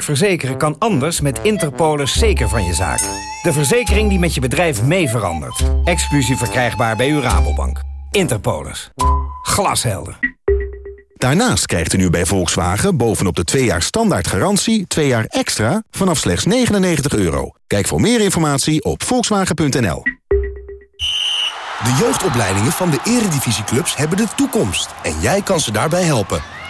Verzekeren kan anders met Interpolis zeker van je zaak. De verzekering die met je bedrijf mee verandert. Exclusief verkrijgbaar bij uw Rabobank. Interpolis. Glashelder. Daarnaast krijgt u nu bij Volkswagen bovenop de 2 jaar standaard garantie... 2 jaar extra vanaf slechts 99 euro. Kijk voor meer informatie op volkswagen.nl. De jeugdopleidingen van de eredivisieclubs hebben de toekomst. En jij kan ze daarbij helpen.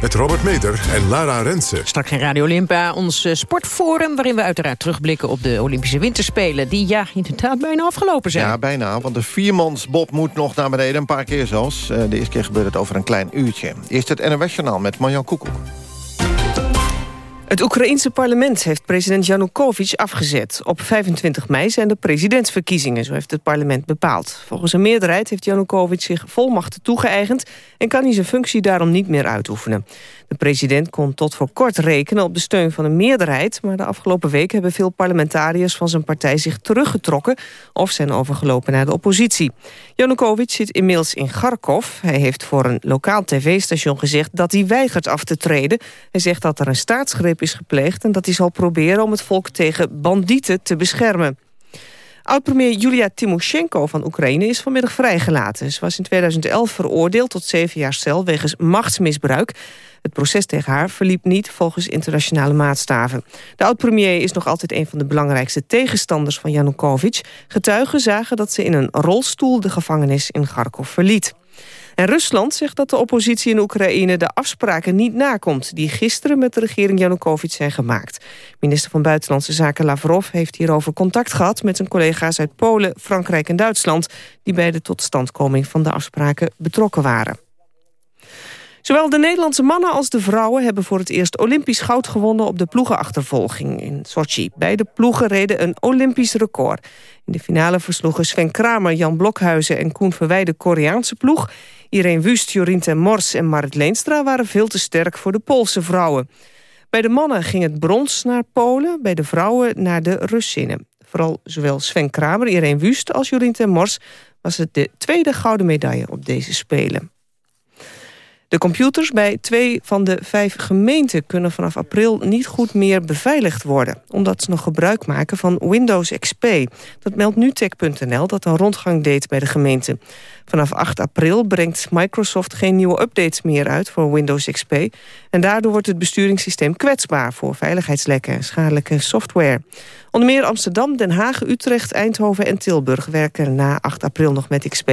Met Robert Meter en Lara Rensen. Straks geen Radio Olympa, ons eh, sportforum... waarin we uiteraard terugblikken op de Olympische Winterspelen... die ja, inderdaad bijna afgelopen zijn. Ja, bijna, want de viermansbob moet nog naar beneden. Een paar keer zelfs. Eh, de eerste keer gebeurt het over een klein uurtje. Eerst het NOS met Marjan Koekoek. Het Oekraïense parlement heeft president Janukovic afgezet. Op 25 mei zijn de presidentsverkiezingen, zo heeft het parlement bepaald. Volgens een meerderheid heeft Janukovic zich volmachten toegeëigend... en kan hij zijn functie daarom niet meer uitoefenen. De president kon tot voor kort rekenen op de steun van een meerderheid... maar de afgelopen week hebben veel parlementariërs van zijn partij zich teruggetrokken... of zijn overgelopen naar de oppositie. Janukovic zit inmiddels in Kharkov. Hij heeft voor een lokaal tv-station gezegd dat hij weigert af te treden. Hij zegt dat er een staatsgreep is gepleegd... en dat hij zal proberen om het volk tegen bandieten te beschermen. Oud-premier Julia Timoshenko van Oekraïne is vanmiddag vrijgelaten. Ze was in 2011 veroordeeld tot zeven jaar cel wegens machtsmisbruik. Het proces tegen haar verliep niet volgens internationale maatstaven. De oud-premier is nog altijd een van de belangrijkste tegenstanders van Janukovic. Getuigen zagen dat ze in een rolstoel de gevangenis in Kharkov verliet. En Rusland zegt dat de oppositie in Oekraïne de afspraken niet nakomt... die gisteren met de regering Janukovic zijn gemaakt. Minister van Buitenlandse Zaken Lavrov heeft hierover contact gehad... met zijn collega's uit Polen, Frankrijk en Duitsland... die bij de totstandkoming van de afspraken betrokken waren. Zowel de Nederlandse mannen als de vrouwen hebben voor het eerst Olympisch goud gewonnen op de ploegenachtervolging in Sochi. Beide ploegen reden een Olympisch record. In de finale versloegen Sven Kramer, Jan Blokhuizen en Koen Verwij de Koreaanse ploeg. Irene Wust, Jorien ten Mors en Marit Leenstra waren veel te sterk voor de Poolse vrouwen. Bij de mannen ging het brons naar Polen, bij de vrouwen naar de Russinnen. Vooral zowel Sven Kramer, Irene Wust als Jorien ten Mors was het de tweede gouden medaille op deze Spelen. De computers bij twee van de vijf gemeenten kunnen vanaf april niet goed meer beveiligd worden, omdat ze nog gebruik maken van Windows XP. Dat meldt nutech.nl dat een rondgang deed bij de gemeente. Vanaf 8 april brengt Microsoft geen nieuwe updates meer uit voor Windows XP en daardoor wordt het besturingssysteem kwetsbaar voor veiligheidslekken en schadelijke software. Onder meer Amsterdam, Den Haag, Utrecht, Eindhoven en Tilburg werken na 8 april nog met XP.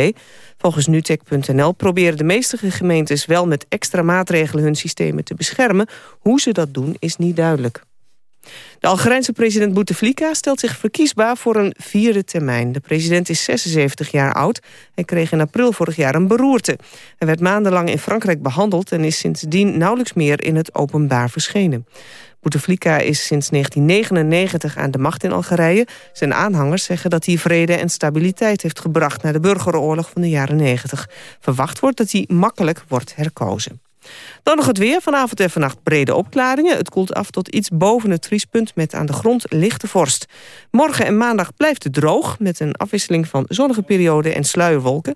Volgens Nutech.nl proberen de meeste gemeentes wel met extra maatregelen hun systemen te beschermen. Hoe ze dat doen is niet duidelijk. De Algerijnse president Bouteflika stelt zich verkiesbaar voor een vierde termijn. De president is 76 jaar oud. Hij kreeg in april vorig jaar een beroerte. Hij werd maandenlang in Frankrijk behandeld... en is sindsdien nauwelijks meer in het openbaar verschenen. Bouteflika is sinds 1999 aan de macht in Algerije. Zijn aanhangers zeggen dat hij vrede en stabiliteit heeft gebracht... na de burgeroorlog van de jaren 90. Verwacht wordt dat hij makkelijk wordt herkozen. Dan nog het weer. Vanavond en vannacht brede opklaringen. Het koelt af tot iets boven het vriespunt met aan de grond lichte vorst. Morgen en maandag blijft het droog... met een afwisseling van zonnige perioden en sluierwolken.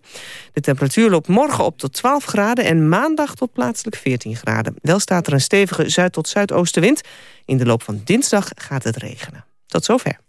De temperatuur loopt morgen op tot 12 graden... en maandag tot plaatselijk 14 graden. Wel staat er een stevige zuid- tot zuidoostenwind. In de loop van dinsdag gaat het regenen. Tot zover.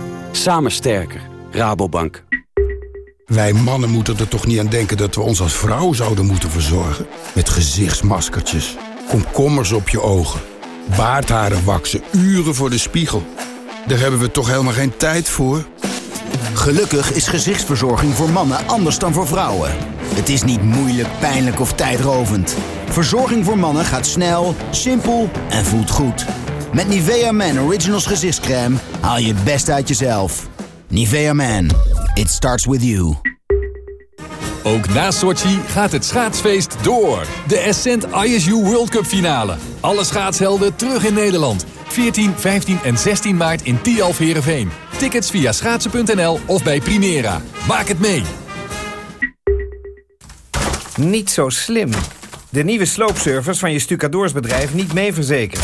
Samen sterker. Rabobank. Wij mannen moeten er toch niet aan denken dat we ons als vrouw zouden moeten verzorgen? Met gezichtsmaskertjes, komkommers op je ogen, baardharen waksen, uren voor de spiegel. Daar hebben we toch helemaal geen tijd voor? Gelukkig is gezichtsverzorging voor mannen anders dan voor vrouwen. Het is niet moeilijk, pijnlijk of tijdrovend. Verzorging voor mannen gaat snel, simpel en voelt goed. Met Nivea Man Originals gezichtscreme haal je het best uit jezelf. Nivea Man, it starts with you. Ook na Sochi gaat het schaatsfeest door. De Ascent ISU World Cup finale. Alle schaatshelden terug in Nederland. 14, 15 en 16 maart in Tialf Herenveen. Tickets via schaatsen.nl of bij Primera. Maak het mee. Niet zo slim. De nieuwe sloopservice van je stucadoorsbedrijf niet mee verzekerd.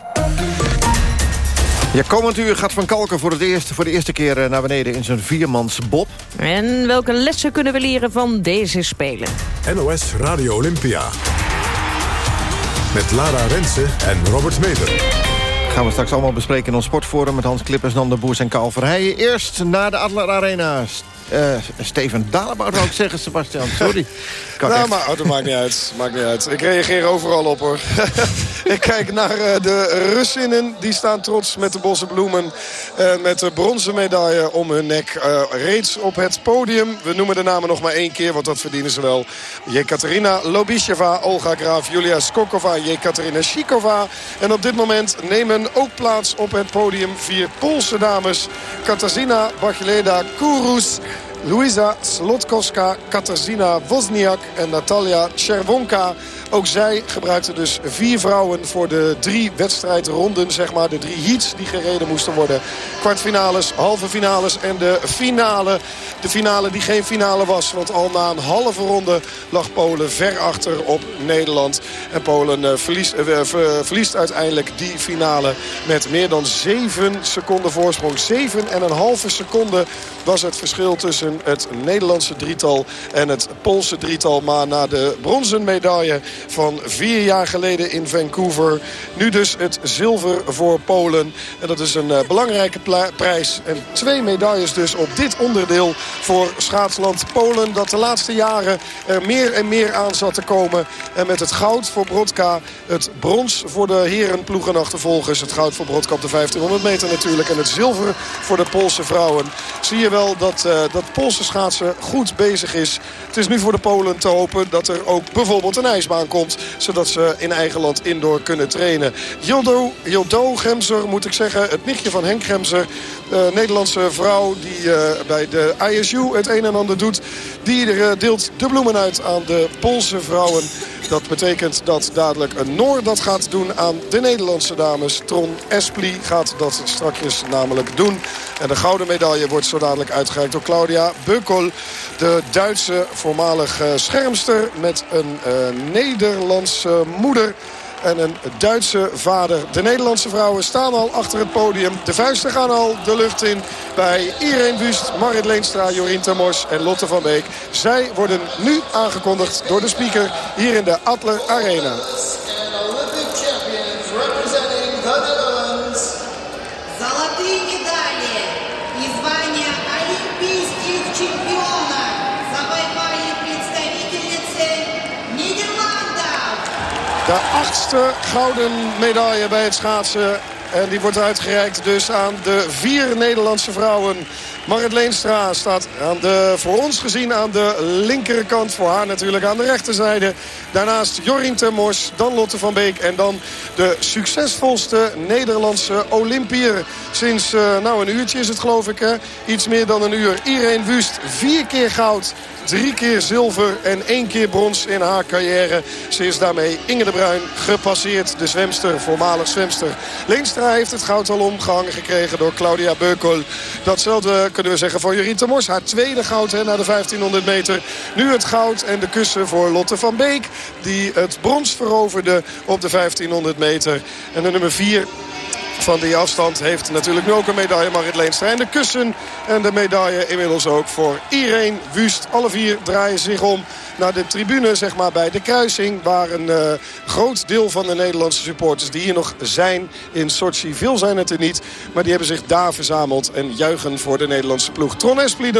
Ja, komend uur gaat Van Kalken voor, het eerste, voor de eerste keer eh, naar beneden in zijn viermans bob. En welke lessen kunnen we leren van deze Spelen? NOS Radio Olympia. Met Lara Rensen en Robert Meder. Gaan we straks allemaal bespreken in ons sportforum... met Hans Klippers, Nan de Boers en Kaal Verheijen. Eerst naar de Adler Arena. Uh, Steven Dalebout wou ik zeggen, Sebastian. Sorry. nou, maar oh, dat maakt niet uit. Maakt niet uit. Ik reageer overal op, hoor. ik kijk naar uh, de Russinnen. Die staan trots met de bosse bloemen. Uh, met de bronzen medaille om hun nek. reeds op het podium. We noemen de namen nog maar één keer, want dat verdienen ze wel. Jekaterina Lobisheva, Olga Graaf, Julia Skokova, Jekaterina Shikova. En op dit moment nemen ook plaats op het podium vier Poolse dames. Katarzyna Bachleda Kurus. Luisa Slotkowska, Katarzyna Wozniak en Natalia Czerwonka. Ook zij gebruikten dus vier vrouwen voor de drie wedstrijdronden. Zeg maar de drie heats die gereden moesten worden. Kwartfinales, halve finales en de finale. De finale die geen finale was. Want al na een halve ronde lag Polen ver achter op Nederland. En Polen uh, verliest, uh, verliest uiteindelijk die finale met meer dan zeven seconden voorsprong. Zeven en een halve seconde was het verschil tussen het Nederlandse drietal en het Poolse drietal. Maar na de bronzen medaille van vier jaar geleden in Vancouver. Nu dus het zilver voor Polen. En dat is een uh, belangrijke prijs. En twee medailles dus op dit onderdeel voor schaatsland Polen. Dat de laatste jaren er meer en meer aan zat te komen. En met het goud voor Brodka. Het brons voor de heren ploegenachtervolgers. Het goud voor Brodka op de 1500 meter natuurlijk. En het zilver voor de Poolse vrouwen. Zie je wel dat, uh, dat Poolse schaatsen goed bezig is. Het is nu voor de Polen te hopen dat er ook bijvoorbeeld een ijsbaan komt. Zodat ze in eigen land indoor kunnen trainen. Jildo, Jildo Gemser moet ik zeggen. Het nichtje van Henk Gemser. Uh, Nederlandse vrouw die uh, bij de ISU het een en ander doet. Die uh, deelt de bloemen uit aan de Poolse vrouwen. Dat betekent dat dadelijk een Noor dat gaat doen aan de Nederlandse dames. Tron Espli gaat dat strakjes namelijk doen. En de gouden medaille wordt zo dadelijk uitgereikt door Claudia Beukel. De Duitse voormalig schermster met een Nederlandse moeder en een Duitse vader. De Nederlandse vrouwen staan al achter het podium. De vuisten gaan al de lucht in bij Irene Wust, Marit Leenstra, Jorien Termors en Lotte van Beek. Zij worden nu aangekondigd door de speaker hier in de Adler Arena. De achtste gouden medaille bij het schaatsen. En die wordt uitgereikt dus aan de vier Nederlandse vrouwen. Marit Leenstra staat aan de, voor ons gezien aan de linkerkant. Voor haar natuurlijk aan de rechterzijde. Daarnaast Jorien Termors, dan Lotte van Beek. En dan de succesvolste Nederlandse Olympier. Sinds uh, nou een uurtje is het geloof ik. Hè? Iets meer dan een uur. Irene Wust, vier keer goud. Drie keer zilver en één keer brons in haar carrière. Ze is daarmee Inge de Bruin gepasseerd. De zwemster, voormalig zwemster. Leenstra heeft het goud al omgehangen gekregen door Claudia Beukel. Datzelfde kunnen we zeggen voor Jorien Mos. Haar tweede goud hè, na de 1500 meter. Nu het goud en de kussen voor Lotte van Beek. Die het brons veroverde op de 1500 meter. En de nummer 4 van die afstand heeft natuurlijk nu ook een medaille. Marit Leenstra en de kussen en de medaille inmiddels ook voor Irene Wust. Alle vier draaien zich om naar de tribune zeg maar, bij de kruising. Waar een uh, groot deel van de Nederlandse supporters die hier nog zijn in Sochi. Veel zijn het er niet, maar die hebben zich daar verzameld. En juichen voor de Nederlandse ploeg. Tron Esplie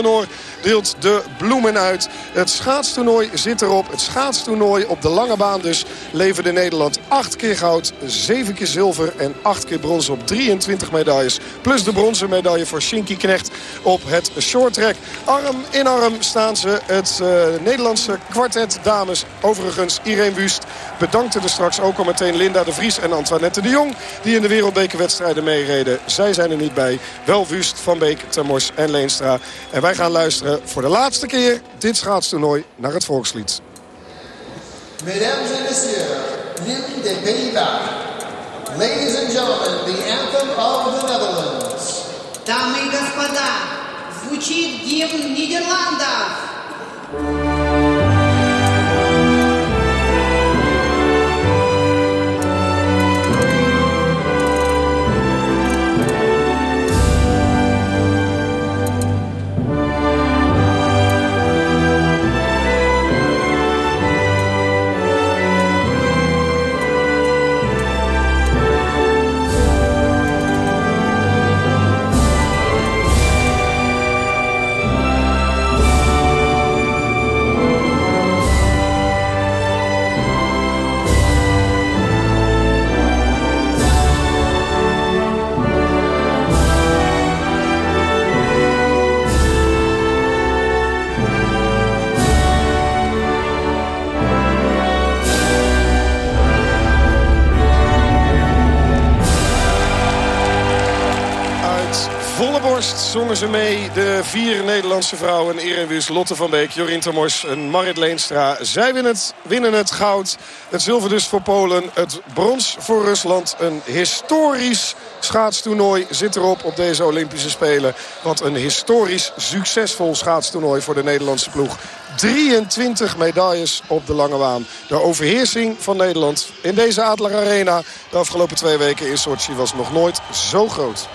deelt de bloemen uit. Het schaatstoernooi zit erop. Het schaatstoernooi op de lange baan dus leverde Nederland acht keer goud, zeven keer zilver en acht keer brons op 23 medailles. Plus de bronzen medaille voor Shinky Knecht op het shorttrack. Arm in arm staan ze het uh, Nederlandse kwartet dames. Overigens Irene Wust bedankte er straks ook al meteen Linda de Vries en Antoinette de Jong. Die in de wereldbekerwedstrijden meereden. Zij zijn er niet bij. Wel Wust, Van Beek, Termors en Leenstra. En wij gaan luisteren voor de laatste keer dit schaatstoernooi naar het volkslied. Mesdames et messieurs, l'hymne des Pays-Bas. Ladies and gentlemen, the anthem of the Netherlands. Дамы и господа, звучит гимн Нидерландов. Zongen ze mee. De vier Nederlandse vrouwen. Irene Lotte van Beek, Jorien Termors en Marit Leenstra. Zij winnen het, winnen het goud. Het zilver dus voor Polen. Het brons voor Rusland. Een historisch schaatstoernooi zit erop op deze Olympische Spelen. Wat een historisch succesvol schaatstoernooi voor de Nederlandse ploeg. 23 medailles op de lange baan. De overheersing van Nederland in deze Adler Arena de afgelopen twee weken in Sochi was nog nooit zo groot.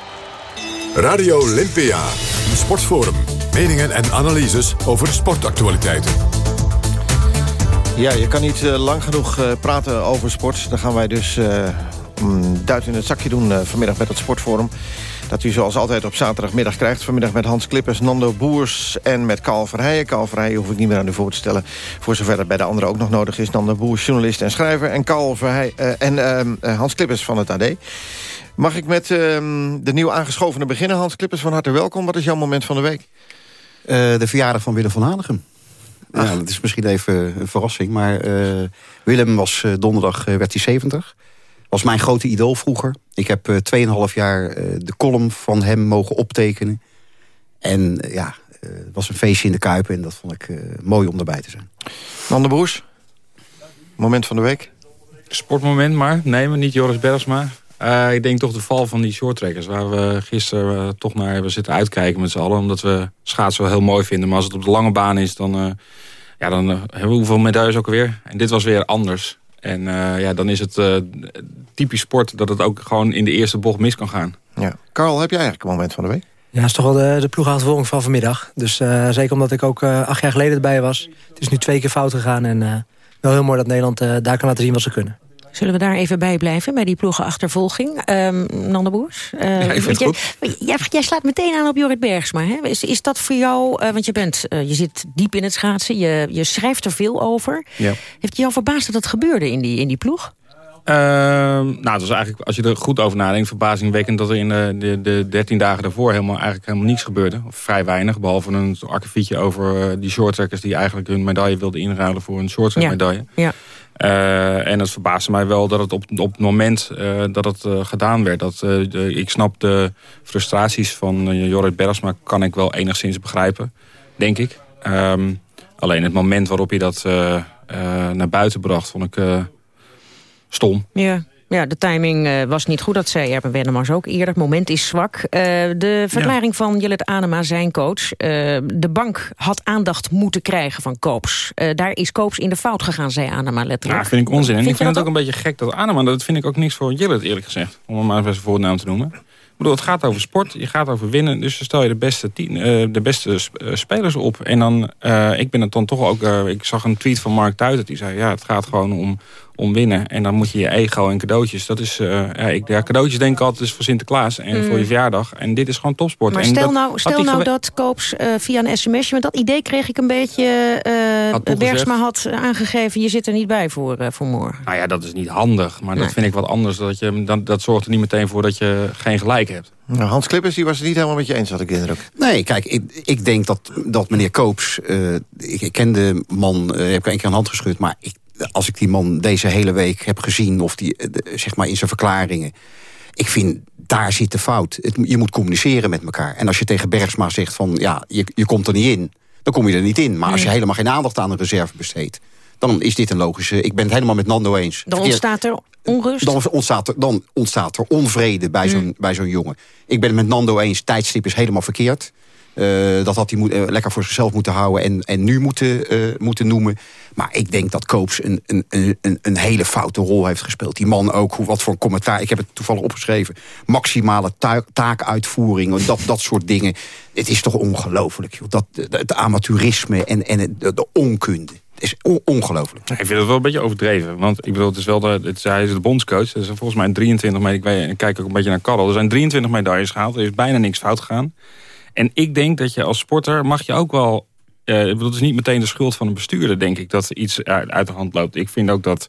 Radio Olympia. Sportforum. Meningen en analyses over sportactualiteiten. Ja, je kan niet uh, lang genoeg uh, praten over sport. Dan gaan wij dus uh, duit in het zakje doen vanmiddag met het Sportforum. Dat u zoals altijd op zaterdagmiddag krijgt. Vanmiddag met Hans Klippers, Nando Boers en met Carl Verheijen. Carl Verheijen hoef ik niet meer aan u voor te stellen. Voor zover dat bij de anderen ook nog nodig is. Nando Boers, journalist en schrijver. En, Carl Verheijen, en ehm, Hans Klippers van het AD. Mag ik met ehm, de nieuw aangeschovene beginnen? Hans Klippers, van harte welkom. Wat is jouw moment van de week? Uh, de verjaardag van Willem van Hanegem. Ja, dat is misschien even een verrassing. Maar uh, Willem was uh, donderdag, werd hij 70. Was mijn grote idool vroeger. Ik heb 2,5 jaar de column van hem mogen optekenen. En ja, het was een feestje in de Kuip. En dat vond ik mooi om erbij te zijn. Van Broers, moment van de week? Sportmoment maar. Nee, maar niet Joris Bergsma. Uh, ik denk toch de val van die shorttrackers. Waar we gisteren uh, toch naar hebben zitten uitkijken met z'n allen. Omdat we schaatsen wel heel mooi vinden. Maar als het op de lange baan is, dan, uh, ja, dan hebben we hoeveel medailles ook alweer. En dit was weer anders. En ja, dan is het typisch sport dat het ook gewoon in de eerste bocht mis kan gaan. Ja. Carl, heb jij eigenlijk een moment van de week? Ja, dat is toch wel de, de ploegachtervolging van vanmiddag. Dus zeker omdat ik ook acht jaar geleden erbij was. Het is nu twee keer fout gegaan. En wel heel mooi dat Nederland daar kan laten zien wat ze kunnen. Zullen we daar even bij blijven, bij die ploegenachtervolging? Um, Nande Boers? Uh, ja, goed. Jij, jij, slaat meteen aan op Jorrit Bergsma. Hè? Is, is dat voor jou, uh, want je, bent, uh, je zit diep in het schaatsen, je, je schrijft er veel over. Ja. Heeft jou verbaasd dat dat gebeurde in die, in die ploeg? Ehm, nou, het was eigenlijk, als je er goed over nadenkt, verbazingwekkend dat er in de, de, de 13 dagen daarvoor helemaal, eigenlijk helemaal niets gebeurde. Of vrij weinig, behalve een akkefietje over eh, die shorttrackers die eigenlijk hun medaille wilden inruilen voor een shorttrack medaille. Ja. Eh, en het verbaasde mij wel dat het op, op het moment eh, dat het gedaan werd. Dat, ik snap de frustraties van Jorrit Bergsma kan ik wel enigszins begrijpen, denk ik. Ehm, alleen het moment waarop hij dat naar buiten bracht, vond ik stom. Ja. Ja, de timing uh, was niet goed, dat zei Erben Wennemars ook eerder. Het moment is zwak. Uh, de verklaring van Jillet Anema, zijn coach. Uh, de bank had aandacht moeten krijgen van Koops. daar is Koops in de fout gegaan, zei Anema letterlijk. Ja, vind ik onzin. En ik vind het ook een beetje gek dat Anema... dat vind ik ook niks voor Jillet, eerlijk gezegd. Om hem maar even zijn voornaam te noemen. Ik bedoel, het gaat over sport, je gaat over winnen. Dus dan stel je de beste, tien, de beste spelers op. En dan, ik ben het dan toch ook... ik zag een tweet van Mark Tuitert, die zei... ja, het gaat gewoon om om winnen. En dan moet je je ego en cadeautjes. Dat is, uh, ja, ik, ja, cadeautjes denk ik altijd is voor Sinterklaas en voor je mm. verjaardag. En dit is gewoon topsport. Maar en stel nou, stel nou dat Koops uh, via een sms'je... want dat idee kreeg ik een beetje... Uh, Bergsma had aangegeven, je zit er niet bij voor, voor morgen. Nou ja, dat is niet handig. Maar dat vind ik wat anders. Dat, je, dat, dat zorgt er niet meteen voor dat je geen gelijk hebt. Nou, Hans Klippers die was het niet helemaal met je eens, had ik de indruk. Nee, kijk, ik, ik denk dat, dat meneer Koops... ik, ik ken de man, heb ik een keer een hand geschud... maar ik als ik die man deze hele week heb gezien... of die, eh, zeg maar in zijn verklaringen... ik vind, daar zit de fout. Het, je moet communiceren met elkaar. En als je tegen Bergsma zegt van, ja, je, je komt er niet in... dan kom je er niet in. Maar als je helemaal geen aandacht aan een reserve besteedt... dan is dit een logische... Ik ben het helemaal met Nando eens. Dan ontstaat er onrust? Dan ontstaat er, dan ontstaat er onvrede bij zo'n bij zo'n jongen. Ik ben het met Nando eens, tijdstip is helemaal verkeerd. Uh, dat had hij moet, uh, lekker voor zichzelf moeten houden en, en nu moeten, uh, moeten noemen. Maar ik denk dat Koops een, een, een, een hele foute rol heeft gespeeld. Die man ook, wat voor een commentaar, ik heb het toevallig opgeschreven. Maximale taakuitvoering, dat, dat soort dingen. Het is toch ongelooflijk, Dat, het amateurisme en, en de, de onkunde. Het is ongelooflijk. Ik vind het wel een beetje overdreven. Want ik bedoel, het is wel de, het, hij is de bondscoach. Er volgens mij een 23 medailles. Ik kijk ook een beetje naar Karel. Er zijn 23 medailles gehaald. Er is bijna niks fout gegaan. En ik denk dat je als sporter mag je ook wel... Uh, dat is niet meteen de schuld van een bestuurder, denk ik, dat iets uit de hand loopt. Ik vind ook dat,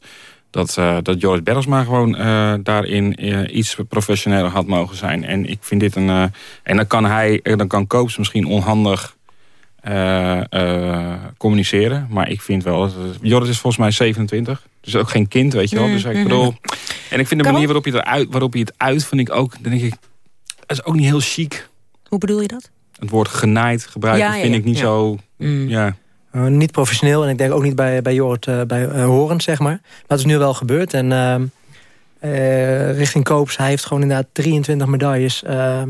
dat, uh, dat Joris Bergsma gewoon uh, daarin iets professioneler had mogen zijn. En ik vind dit een... en dan kan hij, dan kan Koops misschien onhandig communiceren. Maar ik vind wel... Dat, Joris is volgens mij 27. Dus ook geen kind, weet je wel. Dus ik mm-hmm. bedoel... En ik vind de manier waarop je, eruit, waarop je het uit, vind ik ook... Dan denk ik, dat is ook niet heel chic. Hoe bedoel je dat? Het woord genaaid gebruiken vind ik niet zo... Mm. Ja. Uh, niet professioneel en ik denk ook niet bij, bij Jorrit uh, bij uh, Horen, zeg maar. Maar het is nu wel gebeurd. En ehm, richting Koops, hij heeft gewoon inderdaad 23 medailles. Ehm,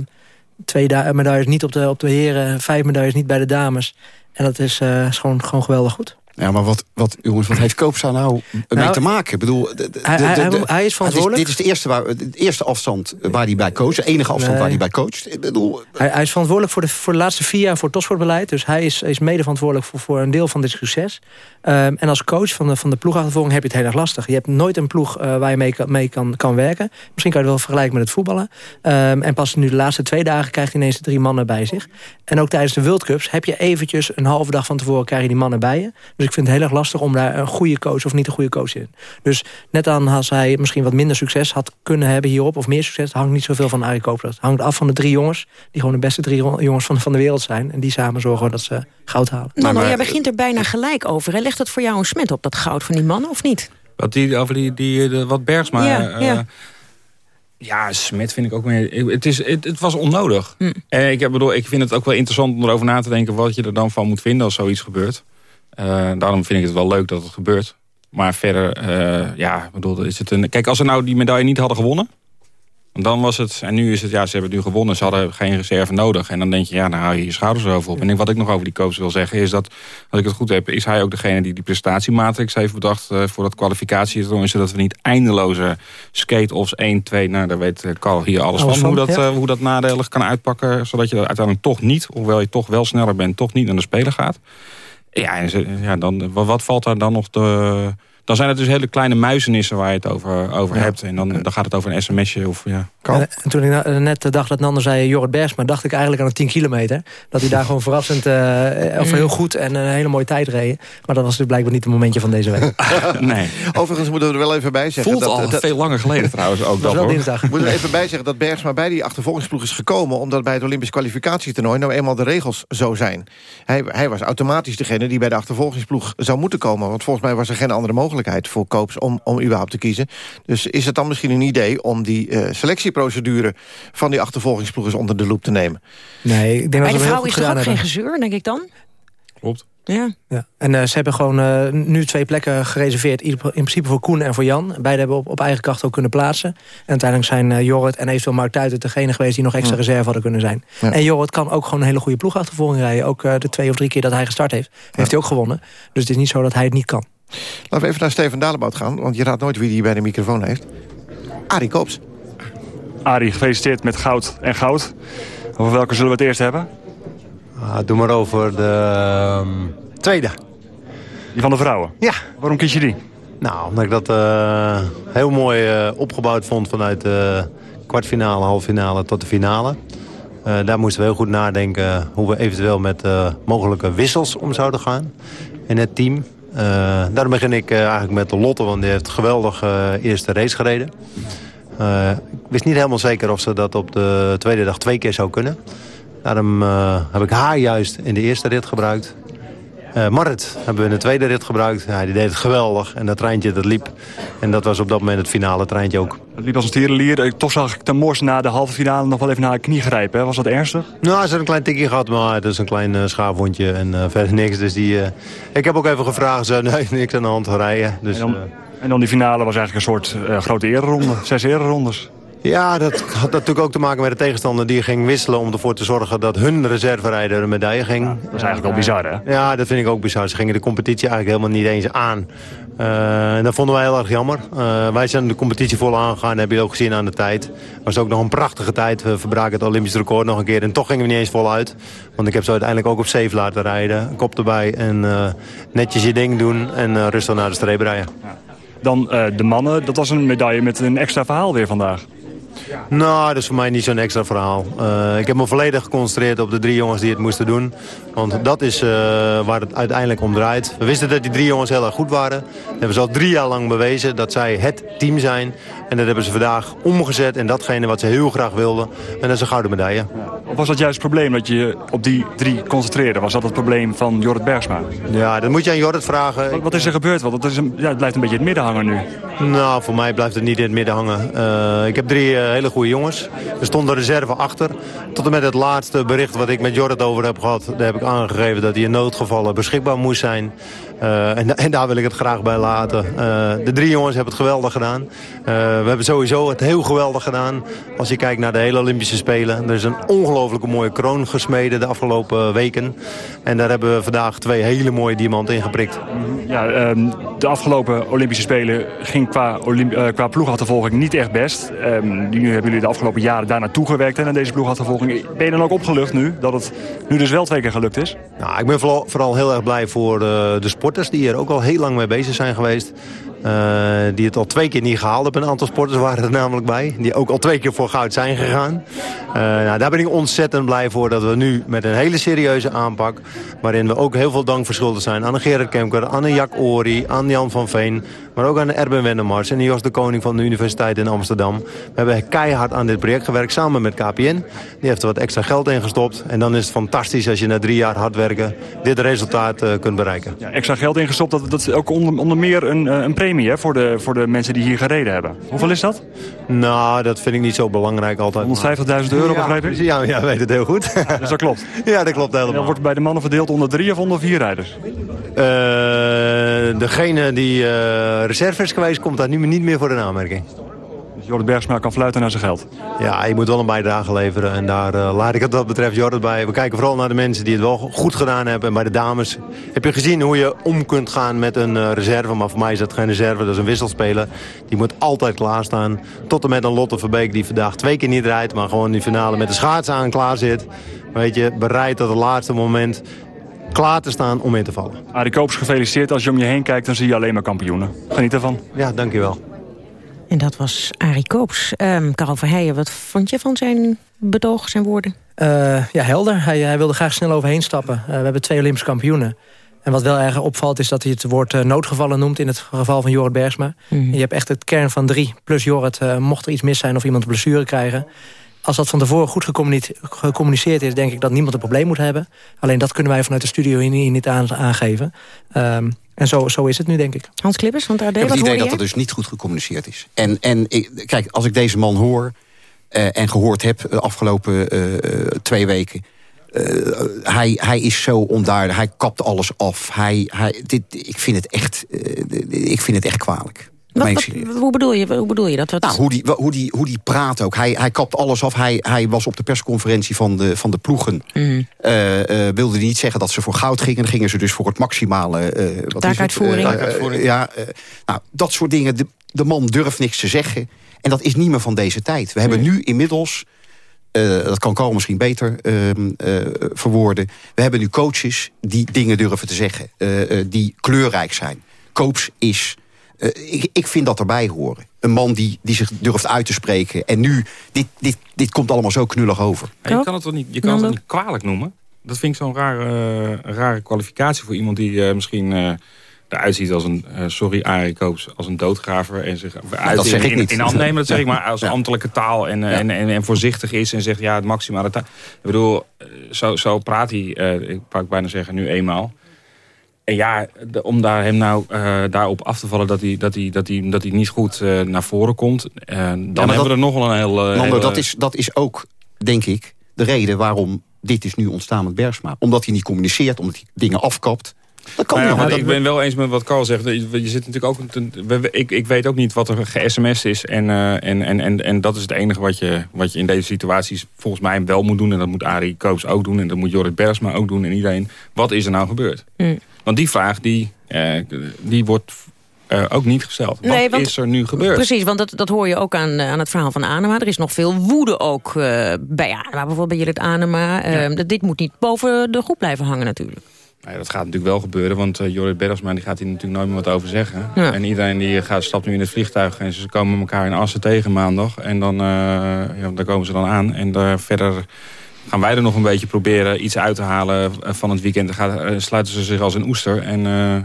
twee medailles niet op de, op de heren, vijf medailles niet bij de dames. En dat is, is gewoon, gewoon geweldig goed. Ja, maar wat, wat, jongens, wat heeft Koopsa nou, mee nou, te maken? Ik bedoel, de, de, hij, hij, hij, is verantwoordelijk. Dit is, de, eerste waar, de eerste afstand waar hij bij coacht. De enige afstand waar hij bij coacht. Ik bedoel, hij, hij, is verantwoordelijk voor de, voor de laatste vier jaar voor het topsportbeleid. Dus hij is, is mede verantwoordelijk voor, voor een deel van dit succes. Um, en als coach van de, van de ploegachtervolging heb je het heel erg lastig. Je hebt nooit een ploeg uh, waar je mee, kan, mee kan, kan werken. Misschien kan je het wel vergelijken met het voetballen. Um, en pas nu de laatste twee dagen krijg je ineens de drie mannen bij zich. En ook tijdens de World Cups heb je eventjes een halve dag van tevoren krijg je die mannen bij je. Dus ik vind het heel erg lastig om daar een goede coach of niet een goede coach in. Dus net aan als hij misschien wat minder succes had kunnen hebben hierop... of meer succes, hangt niet zoveel van Arie. Het hangt af van de drie jongens... die gewoon de beste drie jongens van, van de wereld zijn. En die samen zorgen dat ze goud halen. Nou, maar, jij begint er bijna gelijk over. Hè? Legt dat voor jou een smet op, dat goud van die mannen, of niet? Wat, die, over die, die, de, wat Bergsma... Ja, uh, ja. Ja, smet vind ik ook meer... Het, is, het, het was onnodig. Hm. En ik, bedoel, ik vind het ook wel interessant om erover na te denken... wat je er dan van moet vinden als zoiets gebeurt. Uh, daarom vind ik het wel leuk dat het gebeurt. Maar verder, uh, ja, bedoel, is het een... Kijk, als ze nou die medaille niet hadden gewonnen... dan was het... En nu is het, ja, ze hebben het nu gewonnen. Ze hadden geen reserve nodig. En dan denk je, ja, dan hou je je schouders over op. En wat ik nog over die coach wil zeggen... is dat, als ik het goed heb... is hij ook degene die die prestatiematrix heeft bedacht... Uh, voor dat kwalificatie. Zodat we niet eindeloze skate-offs 1, 2... Nou, daar weet Carl hier alles, van. Hoe dat, hoe dat nadelig kan uitpakken. Zodat je uiteindelijk toch niet... hoewel je toch wel sneller bent... toch niet naar de speler gaat. Ja, en ja dan, wat valt daar dan nog te, dan zijn het dus hele kleine muizenissen waar je het over, over hebt. En dan, dan gaat het over een sms'je of ja. En, en toen ik na- eh, net de dag dat Nander zei Jorrit Bergsma... dacht ik eigenlijk aan een 10 kilometer. Dat hij daar gewoon verrassend, eh, of heel goed en een hele mooie tijd reed. Maar dat was dus blijkbaar niet het momentje van deze week. nee. Overigens moeten we er wel even bij zeggen... Voelt al veel langer geleden trouwens ook dat, wel hoor. dinsdag. We moeten er even bij zeggen dat Bergsma bij die achtervolgingsploeg is gekomen... omdat bij het Olympisch kwalificatietoernooi nou eenmaal de regels zo zijn. Hij, hij was automatisch degene die bij de achtervolgingsploeg zou moeten komen. Want volgens mij was er geen andere mogelijkheid voor Koops om, om überhaupt te kiezen. Dus is het dan misschien een idee om die eh, selectieprocedure... van die achtervolgingsploeg eens onder de loep te nemen? Nee, ik denk Bij dat de hem heel vrouw is toch gedaan ook geen gezeur, denk ik dan? Klopt. Ja. Ja. En eh, ze hebben gewoon eh, nu twee plekken gereserveerd. In principe voor Koen en voor Jan. Beide hebben op, op eigen kracht ook kunnen plaatsen. En uiteindelijk zijn eh, Jorrit en eventueel Mark Tuiten... degene geweest die nog extra Ja. reserve hadden kunnen zijn. Ja. En Jorrit kan ook gewoon een hele goede ploegachtervolging rijden. Ook eh, de twee of drie keer dat hij gestart heeft, heeft hij ook gewonnen. Dus het is niet zo dat hij het niet kan. Laten we even naar Steven Dalebout gaan, want je raadt nooit wie die bij de microfoon heeft. Arie Koops. Arie, gefeliciteerd met goud en goud. Over welke zullen we het eerst hebben? Ah, doe maar over de ehm, tweede. Die van de vrouwen? Ja. Waarom kies je die? Nou, omdat ik dat eh, heel mooi eh, opgebouwd vond vanuit de kwartfinale, halffinale tot de finale. Eh, daar moesten we heel goed nadenken hoe we eventueel met eh, mogelijke wissels om zouden gaan in het team. Eh, daarom begin ik eh, eigenlijk met Lotte, want die heeft geweldig eh, eerste race gereden. Ik wist niet helemaal zeker of ze dat op de tweede dag twee keer zou kunnen. Daarom heb ik haar juist in de eerste rit gebruikt. Eh Marit hebben we in de tweede rit gebruikt. Ja, die deed het geweldig. En dat treintje dat liep. En dat was op dat moment het finale treintje ook. Het liep als een tierenlier. Eh, Toch zag ik ten Mors na de halve finale nog wel even naar haar knie grijpen. hè? Was dat ernstig? Nou, ze had een klein tikje gehad, maar het is een klein uh, schaafwondje en uh, verder niks. Dus die, uh, ik heb ook even gevraagd, ze nee, niks aan de hand rijden. Dus, en, dan, en dan die finale was eigenlijk een soort uh, grote ereronde. Zes ererondes. Ja, dat had natuurlijk ook te maken met de tegenstander die ging wisselen... om ervoor te zorgen dat hun reserverijder een medaille ging. Ja, dat is eigenlijk wel bizar, hè? Ja, dat vind ik ook bizar. Ze gingen de competitie eigenlijk helemaal niet eens aan. Uh, en dat vonden wij heel erg jammer. Uh, wij zijn de competitie vol aangegaan, dat heb je ook gezien aan de tijd. was ook nog een prachtige tijd. We verbraken het Olympisch record nog een keer. En toch gingen we niet eens voluit. Want ik heb ze uiteindelijk ook op safe laten rijden. Kop erbij en uh, netjes je ding doen en rustig naar de streep rijden. Ja. Dan de mannen, dat was een medaille met een extra verhaal weer vandaag. Nou, dat is voor mij niet zo'n extra verhaal. Uh, ik heb me volledig geconcentreerd op de drie jongens die het moesten doen. Want dat is uh, waar het uiteindelijk om draait. We wisten dat die drie jongens heel erg goed waren. Dat hebben ze al drie jaar lang bewezen dat zij het team zijn. En dat hebben ze vandaag omgezet in datgene wat ze heel graag wilden. En dat is een gouden medaille. Of was dat juist het probleem dat je op die drie concentreerde? Was dat het probleem van Jorrit Bergsma? Ja, dat moet je aan Jorrit vragen. Wat, wat is er gebeurd? Want het, is een, ja, het blijft een beetje in het midden hangen nu. Nou, voor mij blijft het niet in het midden hangen. Uh, ik heb drie hele goede jongens. Er stond een reserve achter. Tot en met het laatste bericht wat ik met Jorrit over heb gehad... daar heb ik aangegeven dat hij in noodgevallen beschikbaar moest zijn. Uh, en, en, daar wil ik het graag bij laten. Uh, de drie jongens hebben het geweldig gedaan. Uh, we hebben sowieso het heel geweldig gedaan. Als je kijkt naar de hele Olympische Spelen. Er is een ongelooflijke mooie kroon gesmeden de afgelopen weken. En daar hebben we vandaag twee hele mooie diamanten in geprikt. Ja, um, de afgelopen Olympische Spelen ging qua, Olymp qua ploegachtervolging niet echt best. Um, nu hebben jullie de afgelopen jaren daar naartoe gewerkt hè, naar deze ploegachtervolging. Ben je dan ook opgelucht nu dat het nu dus wel twee keer gelukt is? Nou, ik ben vooral, vooral heel erg blij voor de sporters die er ook al heel lang mee bezig zijn geweest. Uh, die het al twee keer niet gehaald hebben. Een aantal sporters waren er namelijk bij. Die ook al twee keer voor goud zijn gegaan. Uh, nou, daar ben ik ontzettend blij voor dat we nu met een hele serieuze aanpak... waarin we ook heel veel dank verschuldigd zijn aan Gerard Kemker... aan Jack Ori, aan Jan van Veen... maar ook aan de Erben Wennemars en Jos de Koning van de Universiteit in Amsterdam. We hebben keihard aan dit project gewerkt samen met KPN. Die heeft er wat extra geld in gestopt. En dan is het fantastisch als je na drie jaar hard werken... dit resultaat uh, kunt bereiken. Ja, extra geld ingestopt, dat, dat is ook onder, onder meer een, een premie hè, voor, de, voor de mensen die hier gereden hebben. Hoeveel is dat? Nou, dat vind ik niet zo belangrijk altijd. 150.000 euro, ja, begrijp ik? Ja, ja, weet het heel goed. dus dat klopt? Ja, dat klopt helemaal. En dat wordt bij de mannen verdeeld onder drie of onder vier rijders? Uh, degene die uh, reserve is geweest, komt daar nu niet meer voor in aanmerking. Dus Jorrit Bergsma kan fluiten naar zijn geld? Ja, je moet wel een bijdrage leveren. En daar uh, laat ik het wat betreft Jorrit bij. We kijken vooral naar de mensen die het wel goed gedaan hebben. En bij de dames heb je gezien hoe je om kunt gaan met een uh, reserve. Maar voor mij is dat geen reserve, dat is een wisselspeler. Die moet altijd klaarstaan. Tot en met een Lotte Verbeek die vandaag twee keer niet rijdt. Maar gewoon die finale met de schaats aan klaar zit. Weet je, bereid tot het laatste moment klaar te staan om in te vallen. Arie Koops, gefeliciteerd. Als je om je heen kijkt, dan zie je alleen maar kampioenen. Geniet ervan. Ja, dankjewel. En dat was Arie Koops. Um, Karel Verheijen, wat vond je van zijn betoog, zijn woorden? Uh, ja, helder. Hij, hij, wilde graag snel overheen stappen. Uh, we hebben twee Olympische kampioenen. En wat wel erg opvalt is dat hij het woord uh, noodgevallen noemt... in het geval van Jorrit Bergsma. Mm. Je hebt echt het kern van drie plus Jorrit. mocht er iets mis zijn of iemand een blessure krijgen... Als dat van tevoren goed gecommuniceerd is... denk ik dat niemand een probleem moet hebben. Alleen dat kunnen wij vanuit de studio hier niet aangeven. Um, en zo, zo is het nu, denk ik. Hans Klippers, want daar Ik heb het idee dat dat dus niet goed gecommuniceerd is. En, en ik, kijk, als ik deze man hoor uh, en gehoord heb de afgelopen uh, twee weken... Uh, hij, hij is zo onduidelijk, hij kapt alles af. Hij, hij, dit, ik, vind het echt, ik vind het echt kwalijk. Wat, wat, hoe, bedoel je, hoe bedoel je dat? Wat... Nou, hoe, die, hoe, die, hoe die praat ook. Hij, hij kapt alles af. Hij, hij was op de persconferentie van de, van de ploegen. Mm. Uh, uh, wilde niet zeggen dat ze voor goud gingen. Dan gingen ze dus voor het maximale... Uh, wat Taakuitvoering. Is ja, nou, dat soort dingen. De, de, man durft niks te zeggen. En dat is niet meer van deze tijd. We hebben nu inmiddels... dat kan Carl misschien beter ehm, verwoorden. We hebben nu coaches die dingen durven te zeggen. die kleurrijk zijn. Koops is uh, ik, ik vind dat erbij horen. Een man die, die zich durft uit te spreken. En nu, dit, dit, dit komt allemaal zo knullig over. Ja, je kan het toch niet, je kan het niet kwalijk noemen? Dat vind ik zo'n rare, uh, rare kwalificatie voor iemand die uh, misschien eruit ziet als een, sorry Arie Koops, als een doodgraver. En zich uit dat zeg in, ik niet. in, nemen, dat zeg ik maar, als ja. ambtelijke taal en, en, en, en, voorzichtig is en zegt ja, het maximale taal. Ik bedoel, zo, zo praat hij, ik pak bijna zeggen, nu eenmaal. En ja, de, om daar hem nou uh, daarop af te vallen dat hij, dat hij, dat hij, dat hij niet goed uh, naar voren komt... Uh, dan ja, hebben dat, we er nog wel een heel... Nando, hele... dat, is, dat is ook, denk ik, de reden waarom dit is nu ontstaan met Bergsma. Omdat hij niet communiceert, omdat hij dingen afkapt. Dat kan nou ja, niet. ik ben wel eens met wat Carl zegt. Je zit natuurlijk ook... Ik, ik weet ook niet wat er ge-sms is. En, en, en, en, en dat is het enige wat je, wat je in deze situaties volgens mij wel moet doen. En dat moet Arie Koops ook doen. En dat moet Jorrit Bergsma ook doen. En iedereen. Wat is er nou gebeurd? Mm. Want die vraag die, eh, die wordt uh, ook niet gesteld. Wat nee, want, is er nu gebeurd? Precies, want dat, dat hoor je ook aan, aan het verhaal van Anema. Er is nog veel woede ook uh, bij Anema, bijvoorbeeld bij Jillet Anema. Ja. Uh, dit moet niet boven de groep blijven hangen natuurlijk. Nou ja, dat gaat natuurlijk wel gebeuren, want uh, Jorrit Bergsma die gaat hier natuurlijk nooit meer wat over zeggen. Ja. En iedereen die gaat, stapt nu in het vliegtuig en ze komen elkaar in Assen tegen maandag. En dan, ja, daar komen ze dan aan. En daar verder gaan wij er nog een beetje proberen iets uit te halen van het weekend. Dan gaan, sluiten ze zich als een oester. En, uh,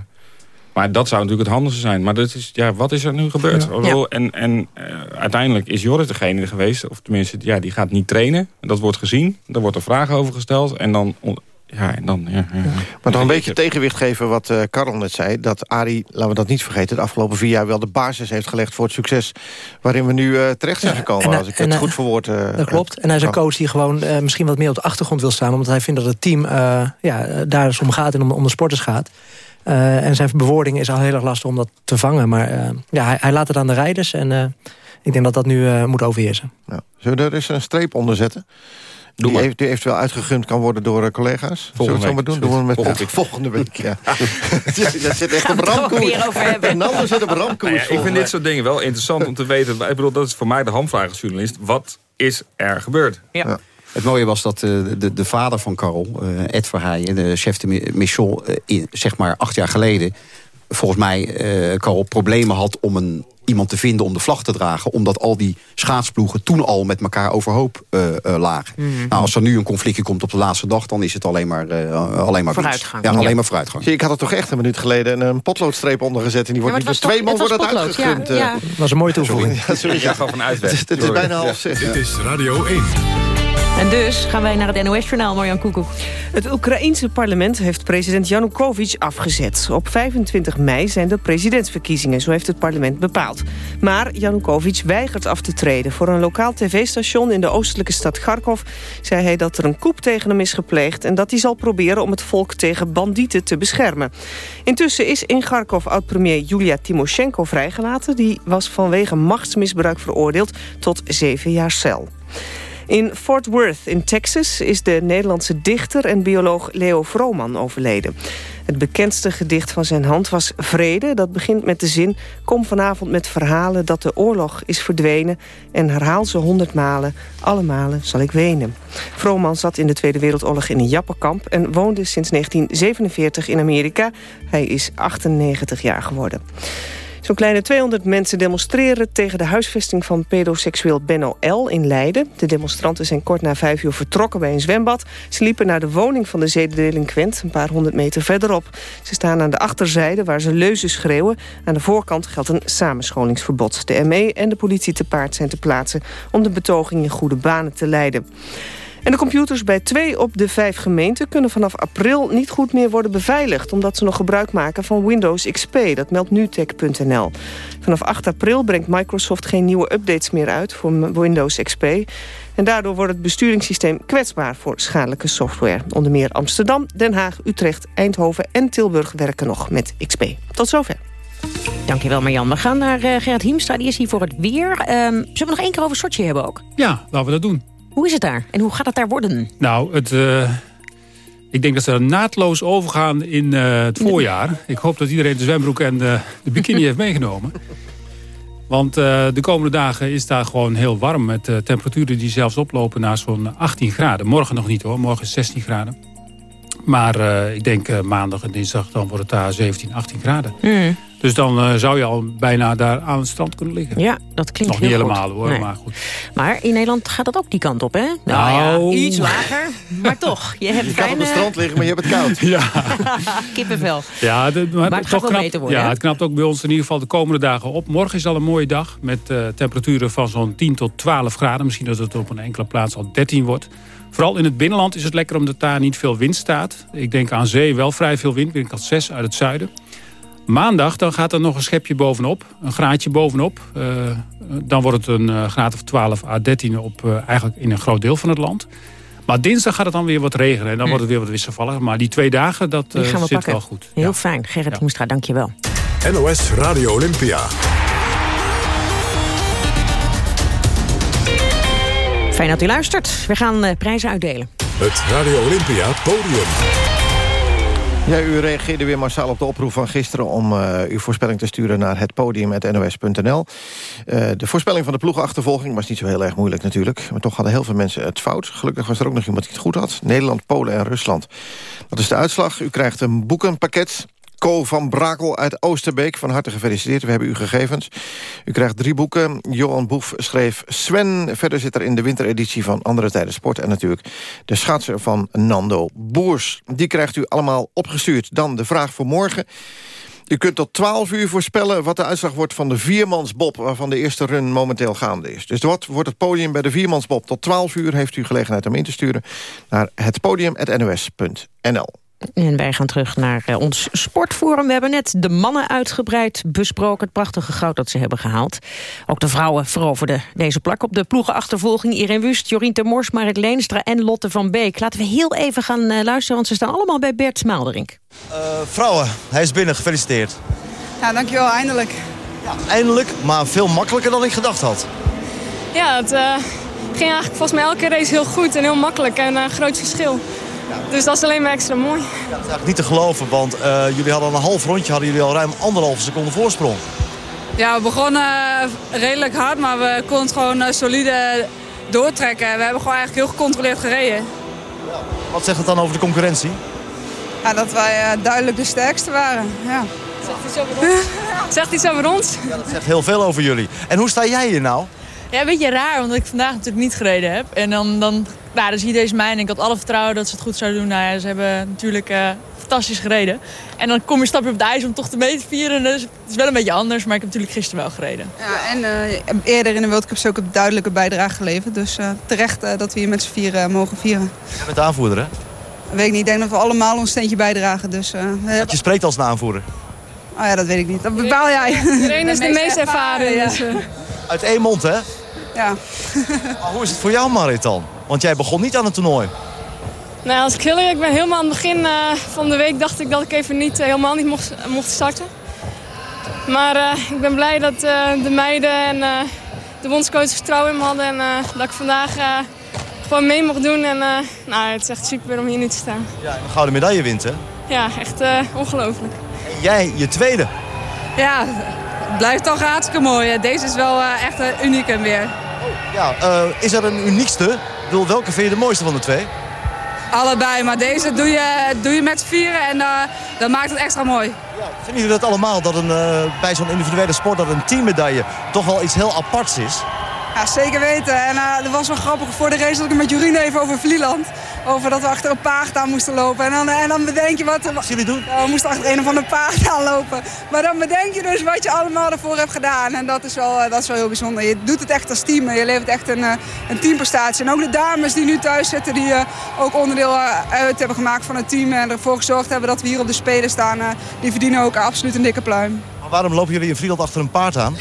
maar dat zou natuurlijk het handigste zijn. Maar dat is, ja, wat is er nu gebeurd? Ja. En, en uh, uiteindelijk is Jorrit degene geweest. Of tenminste, ja, die gaat niet trainen. Dat wordt gezien. Daar wordt er vragen over gesteld. En dan ja, en dan, ja, ja. Maar toch een beetje tegenwicht geven wat uh, Karel net zei. Dat Arie, laten we dat niet vergeten... de afgelopen vier jaar wel de basis heeft gelegd voor het succes... waarin we nu uh, terecht zijn gekomen, en, als ik en, het goed verwoord... Uh, dat klopt. En hij is een coach die gewoon misschien wat meer op de achtergrond wil staan... omdat hij vindt dat het team ja, daar dus om gaat en om, om de sporters gaat. en zijn bewoording is al heel erg lastig om dat te vangen. Maar ja, hij, hij, laat het aan de rijders en ik denk dat dat nu moet overheersen. Ja. Zullen we er eens een streep onder zetten? Doe die, eventueel uitgegund kan worden door uh, collega's. Zullen we het zo maar doen? Doen we met volgende week. Volgende week, ja. dat zit echt op ramkoers. Nando zit op ramkoers. Nou ja, ik vind dit soort dingen wel interessant om te weten. Ik bedoel, dat is voor mij de hamvraag als journalist. Wat is er gebeurd? Ja. ja. Het mooie was dat uh, de, de vader van Carol, uh, Ed Verheijen, de chef de mission, uh, zeg maar acht jaar geleden, volgens mij Carol problemen had om een iemand te vinden om de vlag te dragen. Omdat al die schaatsploegen toen al met elkaar overhoop uh, uh, lagen. Mm -hmm. nou, als er nu een conflictje komt op de laatste dag... dan is het alleen maar, uh, alleen maar vooruitgang. Ja, alleen ja. maar vooruitgang. Zie, ik had er toch echt een minuut geleden een potloodstreep onder gezet. En die wordt ja, niet twee man wordt dat uitgegund. Ja, ja. Dat was een mooie toevoeging. Ja, sorry, ja, gewoon vanuit Het is bijna half zes. Dit is Radio 1. En dus gaan wij naar het NOS-journaal, Marjan Koekoek. Het Oekraïense parlement heeft president Janukovic afgezet. Op 25 mei zijn de presidentsverkiezingen, zo heeft het parlement bepaald. Maar Janukovic weigert af te treden. Voor een lokaal tv-station in de oostelijke stad Kharkov... zei hij dat er een coup tegen hem is gepleegd... en dat hij zal proberen om het volk tegen bandieten te beschermen. Intussen is in Kharkov oud-premier Julia Timoshenko vrijgelaten. Die was vanwege machtsmisbruik veroordeeld tot zeven jaar cel. In Fort Worth in Texas is de Nederlandse dichter en bioloog Leo Vrooman overleden. Het bekendste gedicht van zijn hand was Vrede. Dat begint met de zin... Kom vanavond met verhalen dat de oorlog is verdwenen... en herhaal ze honderd malen, alle malen zal ik wenen. Vrooman zat in de Tweede Wereldoorlog in een jappenkamp... en woonde sinds 1947 in Amerika. Hij is 98 jaar geworden. Zo'n kleine 200 mensen demonstreren tegen de huisvesting van pedoseksueel Benno L. in Leiden. De demonstranten zijn kort na vijf uur vertrokken bij een zwembad. Ze liepen naar de woning van de zedendelinquent, een paar honderd meter verderop. Ze staan aan de achterzijde waar ze leuzen schreeuwen. Aan de voorkant geldt een samenscholingsverbod. De ME en de politie te paard zijn te plaatsen om de betoging in goede banen te leiden. En de computers bij twee op de vijf gemeenten... kunnen vanaf april niet goed meer worden beveiligd... omdat ze nog gebruik maken van Windows XP. Dat meldt nutech.nl. Vanaf 8 april brengt Microsoft geen nieuwe updates meer uit... voor Windows XP. En daardoor wordt het besturingssysteem kwetsbaar voor schadelijke software. Onder meer Amsterdam, Den Haag, Utrecht, Eindhoven en Tilburg werken nog met XP. Tot zover. Dankjewel Marjan. We gaan naar uh, Gerrit Hiemstra, die is hier voor het weer. Um, zullen we nog één keer over Sochi hebben ook? Ja, laten we dat doen. Hoe is het daar? En hoe gaat het daar worden? Nou, het, uh, ik denk dat ze naadloos overgaan in uh, het voorjaar. Ik hoop dat iedereen de zwembroek en de, de bikini heeft meegenomen. Want uh, de komende dagen is daar gewoon heel warm. Met temperaturen die zelfs oplopen naar zo'n 18 graden. Morgen nog niet hoor, morgen is 16 graden. Maar ik denk maandag en dinsdag dan wordt het daar 17, 18 graden. Mm. Dus dan uh, zou je al bijna daar aan het strand kunnen liggen. Ja, dat klinkt Nog niet helemaal goed. hoor, Nee. maar goed. Maar in Nederland gaat dat ook die kant op, hè? Nou, Nou. ja, iets lager. Maar toch, je hebt Je kan op het strand liggen, maar je hebt het koud. Ja, Kippenvel. ja de, maar, Maar het gaat toch knapt- beter worden, Ja, het knapt ook bij ons in ieder geval de komende dagen op. Morgen is al een mooie dag met eh, temperaturen van zo'n 10 tot 12 graden. Misschien dat het op een enkele plaats al 13 wordt. Vooral in het binnenland is het lekker omdat daar niet veel wind staat. Ik denk aan zee wel vrij veel wind, windkracht 6 uit het zuiden. Maandag dan gaat er nog een schepje bovenop, een graadje bovenop. Eh, dan wordt het een eh, graad of 12 à 13 op eh, eigenlijk in een groot deel van het land. Maar dinsdag gaat het dan weer wat regenen en dan wordt het weer wat wisselvallig. Maar die twee dagen, dat we zit pakken. wel goed. Heel fijn. Gerrit dank je wel. NOS Radio Olympia. Fijn dat u luistert. We gaan eh, prijzen uitdelen. Het Radio Olympia podium. Ja, u reageerde weer massaal op de oproep van gisteren... om eh, uw voorspelling te sturen naar het podium.nos.nl. Eh de voorspelling van de ploegachtervolging was niet zo heel erg moeilijk natuurlijk. Maar toch hadden heel veel mensen het fout. Gelukkig was er ook nog iemand die het goed had. Nederland, Polen en Rusland. Wat is de uitslag? U krijgt een boekenpakket... Co van Brakel uit Oosterbeek. Van harte gefeliciteerd, we hebben uw gegevens. U krijgt drie boeken. Johan Boef schreef Sven. Verder zit er in de wintereditie van Andere Tijden Sport... en natuurlijk de schaatser van Nando Boers. Die krijgt u allemaal opgestuurd. Dan de vraag voor morgen. U kunt tot 12 uur voorspellen wat de uitslag wordt van de viermansbob... waarvan de eerste run momenteel gaande is. Dus wat wordt het podium bij de viermansbob? Tot 12 uur heeft u gelegenheid om in te sturen... naar het podium.nos.nl. En wij gaan terug naar eh, ons sportforum. We hebben net de mannen uitgebreid besproken. Het prachtige goud dat ze hebben gehaald. Ook de vrouwen veroverden deze plak op de ploegenachtervolging. Irene Wust, Jorien Termors, Marit Leenstra en Lotte van Beek. Laten we heel even gaan eh, luisteren, want ze staan allemaal bij Bert Smaalderink. Eh, vrouwen, hij is binnen, gefeliciteerd. Ja, dankjewel, eindelijk. Eindelijk, maar veel makkelijker dan ik gedacht had. Ja, het eh, ging eigenlijk volgens mij elke race heel goed en heel makkelijk en een groot verschil. Dus dat is alleen maar extra mooi. Dat is eigenlijk niet te geloven, want eh, jullie hadden een half rondje, hadden jullie al ruim anderhalve seconde voorsprong. Ja, we begonnen eh, redelijk hard, maar we konden het gewoon eh, solide doortrekken. We hebben gewoon eigenlijk heel gecontroleerd gereden. Wat zegt het dan over de concurrentie? Ja, dat wij eh, duidelijk de sterkste waren. Ja. Zegt iets over ons? Zegt iets over ons? Dat zegt heel veel over jullie. En hoe sta jij hier nou? Ja, een beetje raar, omdat ik vandaag natuurlijk niet gereden heb. En dan, dan, nou, dan zie je deze mijn en ik had alle vertrouwen dat ze het goed zouden doen. Nou ja, ze hebben natuurlijk eh, fantastisch gereden. En dan kom je een stapje op het ijs om toch de mee te vieren. Dus het is wel een beetje anders, maar ik heb natuurlijk gisteren wel gereden. Ja, en eh, eerder in de World Cup is ook een duidelijke bijdrage geleverd. Dus eh, terecht eh, dat we hier met z'n vieren mogen vieren. Jij bent de aanvoerder, hè? Weet ik niet, ik denk dat we allemaal ons steentje bijdragen. Dus, eh, hebben- je spreekt als een aanvoerder. Oh ja, dat weet ik niet. Dat bepaal jij. Iedereen is de meest ervaren. ja. Dus, Uit één mond, hè? Ja. Maar hoe is het voor jou, Marit, dan? Want jij begon niet aan het toernooi. nou, als ik heel eerlijk ben, helemaal aan het begin eh, van de week dacht ik dat ik even niet, eh, helemaal niet mocht, mocht starten. Maar eh, ik ben blij dat eh, de meiden en eh, de bondscoach vertrouwen in me hadden. En eh, dat ik vandaag eh, gewoon mee mocht doen. En eh, nou, het is echt super om hier nu te staan. Ja, en een gouden medaille wint, hè? ja, echt uh, ongelooflijk. Jij, je tweede. Ja, het blijft toch hartstikke mooi. Deze is wel uh, echt een unieke weer. Ja, is er een uniekste? Ik bedoel, welke vind je de mooiste van de twee? Allebei, maar deze doe je, doe je met vieren en uh, dat maakt het extra mooi. Ja, vinden jullie dat allemaal, dat een, uh, bij zo'n individuele sport... dat een teammedaille toch wel iets heel aparts is? Ja, zeker weten. En uh, dat was wel grappig voor de race dat ik met Jorien even over Vlieland. Over dat we achter een paard aan moesten lopen. En dan, en dan bedenk je wat... Wat jullie doen? We moesten achter een of andere paard aanlopen. Maar dan bedenk je dus wat je allemaal ervoor hebt gedaan. En dat is wel, dat is wel heel bijzonder. Je doet het echt als team. Je levert echt een, een teamprestatie. En ook de dames die nu thuis zitten, die ook onderdeel uit hebben gemaakt van het team. En ervoor gezorgd hebben dat we hier op de Spelen staan. die verdienen ook absoluut een dikke pluim. Maar waarom lopen jullie in Vlieland achter een paard aan?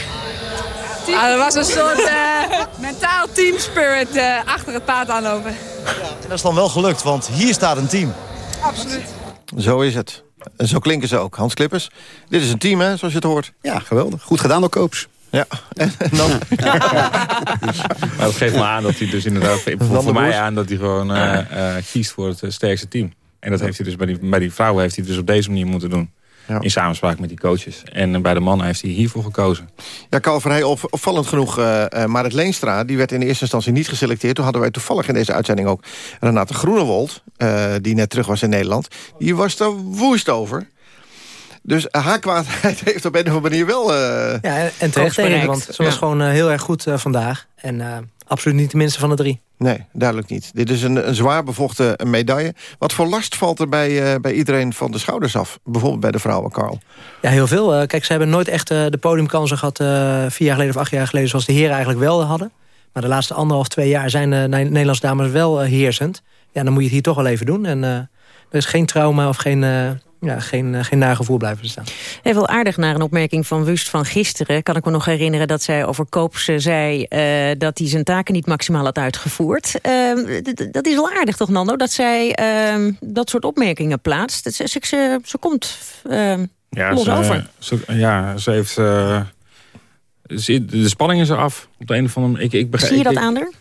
Ja, er was een soort uh, mentaal team spirit uh, achter het paard aanlopen. Ja, en dat is dan wel gelukt, want hier staat een team. Absoluut. Zo is het. En zo klinken ze ook. Hans Klippers, dit is een team, hè, zoals je het hoort. Ja, geweldig. Goed gedaan door Koops. Ja, en, dan... maar dat geeft me aan dat hij dus inderdaad... Voor, voor mij aan dat hij gewoon uh, kiest voor het sterkste team. En dat heeft hij dus bij die, bij die vrouwen heeft hij dus op deze manier moeten doen. Ja. In samenspraak met die coaches. En bij de mannen heeft hij hiervoor gekozen. Ja, Calverhey, op, opvallend genoeg, uh, uh, Marit Leenstra... die werd in eerste instantie niet geselecteerd. Toen hadden wij toevallig in deze uitzending ook Renate Groenewold... Uh, die net terug was in Nederland. Die was er woest over. Dus haar kwaadheid heeft op een of andere manier wel... ja, en terecht tegen, want ze was ja. gewoon heel erg goed vandaag. En absoluut niet de minste van de drie. Nee, duidelijk niet. Dit is een, een zwaar bevochten medaille. Wat voor last valt er bij, uh, bij iedereen van de schouders af? Bijvoorbeeld bij de vrouwen, Carl. Ja, heel veel. Uh, kijk, ze hebben nooit echt uh, de podiumkansen gehad... vier jaar geleden of acht jaar geleden... zoals de heren eigenlijk wel hadden. Maar de laatste anderhalf, twee jaar zijn de Nederlandse dames wel heersend. Ja, dan moet je het hier toch wel even doen. En er is geen trauma of geen ja, geen, geen nagevoel blijven staan. Even wel aardig naar een opmerking van Wust van gisteren. Kan ik me nog herinneren dat zij over Koops zei... Uh, dat hij zijn taken niet maximaal had uitgevoerd. Uh, dat is wel aardig toch, Nando? Dat zij uh, dat soort opmerkingen plaatst. Ze, ze, ze komt ja, los ze, over. Ze, ja, ze heeft... de spanning is eraf. Op de een of andere ik, ik begrijp, Zie je dat ik, aan er?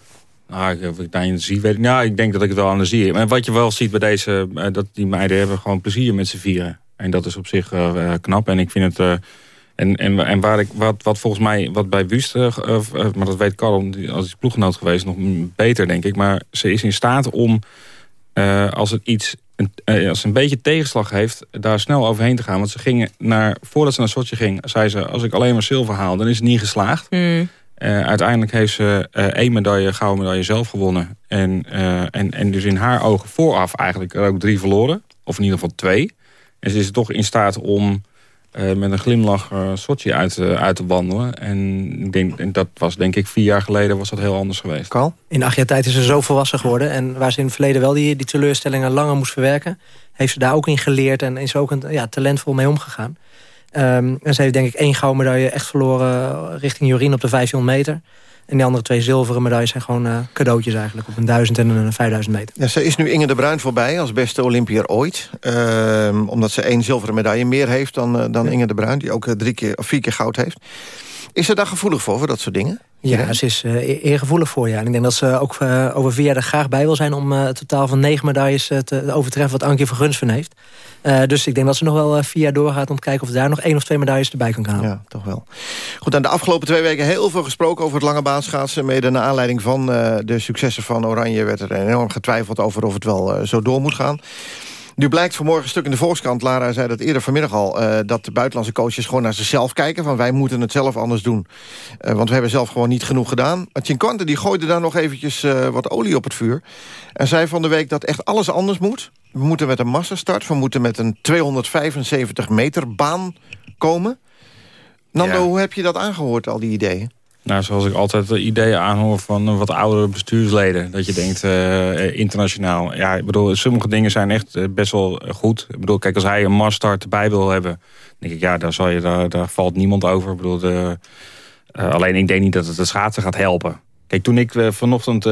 Nou, of ik zie, weet ik. Nou, ik denk dat ik het wel aan de zie. Maar wat je wel ziet bij deze, dat die meiden hebben gewoon plezier met z'n vieren. En dat is op zich uh, knap. En ik vind het. En, en, en waar ik, wat, wat volgens mij, wat bij Wust, maar dat weet Carl, als is ploeggenoot geweest, nog beter denk ik. Maar ze is in staat om, als het iets, een, als ze een beetje tegenslag heeft, daar snel overheen te gaan. Want ze gingen naar, voordat ze naar Sochi ging, zei ze, als ik alleen maar zilver haal, dan is het niet geslaagd. Mm. Uh, uiteindelijk heeft ze uh, één medaille, gouden medaille zelf gewonnen. En, uh, en, en dus in haar ogen vooraf eigenlijk er ook drie verloren. Of in ieder geval twee. En ze is toch in staat om met een glimlach Sochi uit, uit te wandelen. En, ik denk, en dat was denk ik vier jaar geleden was dat heel anders geweest. Carl? In acht jaar tijd is ze zo volwassen geworden. En waar ze in het verleden wel die, die teleurstellingen langer moest verwerken... heeft ze daar ook in geleerd en is ook een, ja, talentvol mee omgegaan. Um, en ze heeft denk ik één gouden medaille echt verloren richting Jorien op de 500 meter. En die andere twee zilveren medailles zijn gewoon uh, cadeautjes eigenlijk. Op een 1000 en een 5000 meter. Ja, ze is nu Inge de Bruin voorbij als beste Olympiër ooit. Uh, omdat ze één zilveren medaille meer heeft dan, uh, dan Inge de Bruin. Die ook drie keer, of vier keer goud heeft. Is ze daar gevoelig voor, voor dat soort dingen? Ja, ze is uh, eergevoelig voor, ja. En ik denk dat ze ook uh, over vier jaar er graag bij wil zijn... om uh, het totaal van negen medailles te overtreffen wat Ankie van Gunsven heeft. dus ik denk dat ze nog wel vier jaar doorgaat om te kijken... of daar nog één of twee medailles erbij kan halen. Ja, toch wel. Goed, aan de afgelopen twee weken heel veel gesproken over het lange baanschaatsen. Mede naar aanleiding van de successen van Oranje werd er enorm getwijfeld over of het wel zo door moet gaan. Nu blijkt vanmorgen een stuk in de Volkskrant... Lara zei dat eerder vanmiddag al... Uh, dat de buitenlandse coaches gewoon naar zichzelf kijken. Van wij moeten het zelf anders doen. Uh, want we hebben zelf gewoon niet genoeg gedaan. Maar Cinquante die gooide daar nog eventjes uh, wat olie op het vuur. En zei van de week dat echt alles anders moet. We moeten met een massastart. We moeten met een 275 meter baan komen. Nando, ja. hoe heb je dat aangehoord, al die ideeën? Nou, zoals ik altijd de ideeën aanhoor van wat oudere bestuursleden. Dat je denkt, uh, internationaal. Ja, ik bedoel, sommige dingen zijn echt best wel goed. Ik bedoel, kijk, als hij een massstart erbij wil hebben... denk ik, ja, daar, zal je, daar, daar valt niemand over. Ik bedoel, de, alleen ik denk niet dat het de schaatsen gaat helpen. Kijk, toen ik vanochtend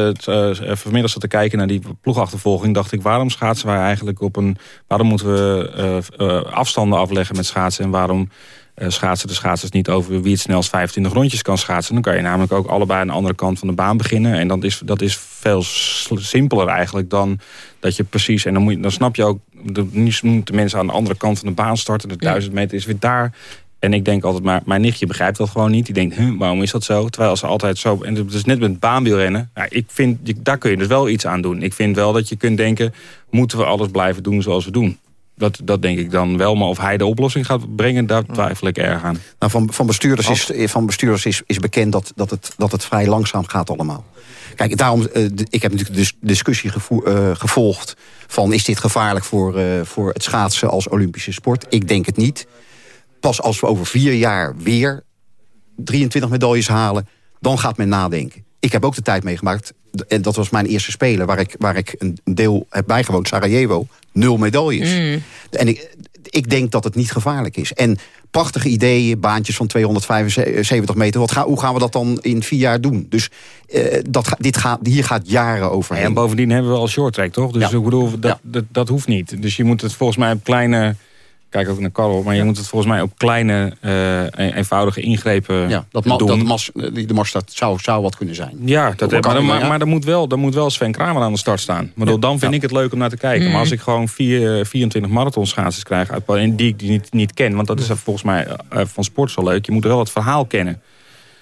vanmiddag zat te kijken naar die ploegachtervolging... dacht ik, waarom schaatsen wij eigenlijk op een... waarom moeten we afstanden afleggen met schaatsen... en waarom schaatsen de schaatsers niet over wie het snelst 25 rondjes kan schaatsen. Dan kan je namelijk ook allebei aan de andere kant van de baan beginnen. En dat is, dat is veel simpeler eigenlijk dan dat je precies... en dan, moet je, dan snap je ook, nu moeten mensen aan de andere kant van de baan starten. De 1000 meter is weer daar. En ik denk altijd, maar mijn nichtje begrijpt dat gewoon niet. Die denkt, waarom is dat zo? Terwijl ze altijd zo... En het is net met baanwielrennen. Ja, ik vind, daar kun je dus wel iets aan doen. Ik vind wel dat je kunt denken... moeten we alles blijven doen zoals we doen? Dat, dat denk ik dan wel. Maar of hij de oplossing gaat brengen, daar twijfel ik erg aan. Nou, van, van bestuurders, is, van bestuurders is, is bekend dat, dat, het, dat het vrij langzaam gaat allemaal. Kijk, daarom, uh, ik heb natuurlijk de discussie uh, gevolgd... van is dit gevaarlijk voor, uh, voor het schaatsen als Olympische sport? Ik denk het niet pas als we over vier jaar weer 23 medailles halen... dan gaat men nadenken. Ik heb ook de tijd meegemaakt. En dat was mijn eerste speler waar ik, waar ik een deel heb bijgewoond. Sarajevo, nul medailles. Mm. En ik, ik denk dat het niet gevaarlijk is. En prachtige ideeën, baantjes van 275 meter. Wat ga, hoe gaan we dat dan in vier jaar doen? Dus uh, dat, dit gaat, hier gaat jaren over. en bovendien hebben we al short track, toch? Dus ik bedoel, dat, dat, dat, hoeft niet. Dus je moet het volgens mij op kleine kijk ook naar Karel, maar je moet het volgens mij op kleine, uh, eenvoudige ingrepen ja, dat doen. Dat mas, de mars zou, zou wat kunnen zijn. Ja, dat, maar, maar, maar, maar er moet, wel, er moet wel Sven Kramer aan de start staan. Maar dan vind ik het leuk om naar te kijken. Maar mhm. als ik gewoon vier, 24 marathonschaatsers krijg, uit, die ik niet, niet ken, want dat is volgens mij uh, van sport zo leuk, je moet wel het verhaal kennen.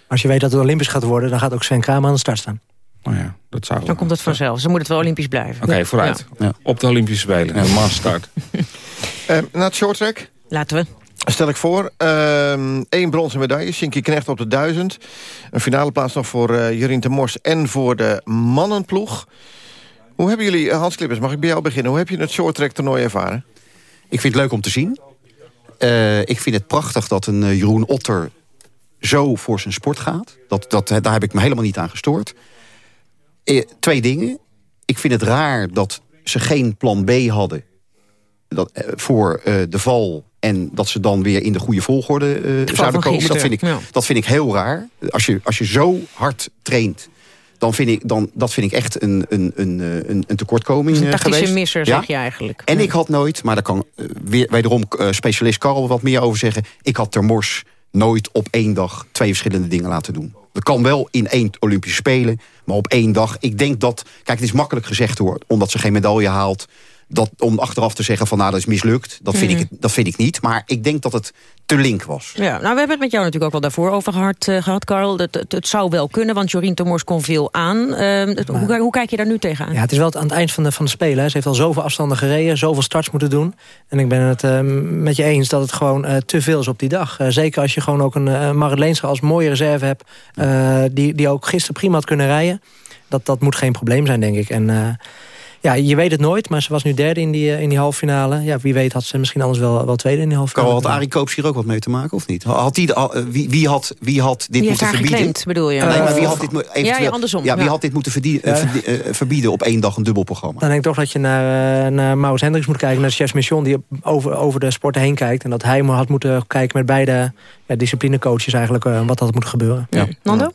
Als je weet dat het Olympisch gaat worden, dan gaat ook Sven Kramer aan de start staan. Nou ja, dat zou dan komt het vanzelf. Ze moet het wel Olympisch blijven. Oké, vooruit. Ja. Op de Olympische Spelen. Ja. Mars start. uh, naar het short track. Laten we. Stel ik voor, uh, één bronzen medaille, Shinky Knecht op de 1000. Een finale plaats nog voor uh, Jurien de Mors en voor de mannenploeg. Hoe hebben jullie, uh, Hans Klippers, mag ik bij jou beginnen? Hoe heb je het short track toernooi ervaren? Ik vind het leuk om te zien. Uh, ik vind het prachtig dat een Jeroen Otter zo voor zijn sport gaat. Dat, dat, daar heb ik me helemaal niet aan gestoord. twee dingen. Ik vind het raar dat ze geen plan B hadden dat, uh, voor uh, de val en dat ze dan weer in de goede volgorde uh, zouden komen. Dat vind, ik, ja. dat vind ik heel raar. Als je, als je zo hard traint dan vind ik, dan, dat vind ik echt een, een, een, een, een tekortkoming een tactische geweest. misser, zeg je eigenlijk. En ik had nooit, maar daar kan weer, wederom specialist Karel wat meer over zeggen... ik had Ter Mors nooit op één dag twee verschillende dingen laten doen. Dat kan wel in één Olympische Spelen, maar op één dag. Ik denk dat, kijk het is makkelijk gezegd hoor, omdat ze geen medaille haalt dat, om achteraf te zeggen van nou dat is mislukt, dat vind, mm. ik, dat vind ik niet. Maar ik denk dat het te link was. Ja, nou we hebben het met jou natuurlijk ook wel daarvoor over gehad, uh, gehad Karl. Het, het, het, zou wel kunnen, want Jorien Tomors kon veel aan. Uh, het, hoe, hoe, kijk je daar nu tegenaan? Ja, het is wel aan het eind van de, van de Spelen. Ze heeft al zoveel afstanden gereden, zoveel starts moeten doen. En ik ben het uh, met je eens dat het gewoon uh, te veel is op die dag. zeker als je gewoon ook een uh, Marit als mooie reserve hebt... die, die ook gisteren prima had kunnen rijden. Dat, dat moet geen probleem zijn, denk ik. En ja, je weet het nooit, maar ze was nu derde in die, eh, in die halve finale. Ja, wie weet had ze misschien anders wel, wel tweede in die halve finale. Had Arie Koops hier ook wat mee te maken, of niet? Had die, uh, wie, wie, had, wie had dit wie moeten verbieden? Geklemd, bedoel je? nee, maar wie had dit eventueel, ja, ja, andersom. Ja, wie had dit moeten verdien, uh, verbieden op één dag een dubbelprogramma? Dan denk ik toch dat je naar, naar Maus Hendricks moet kijken, naar Chef Mission... die over, over de sporten heen kijkt. En dat hij maar had moeten kijken met beide ja, disciplinecoaches eigenlijk... wat had moeten gebeuren. Ja. Nando?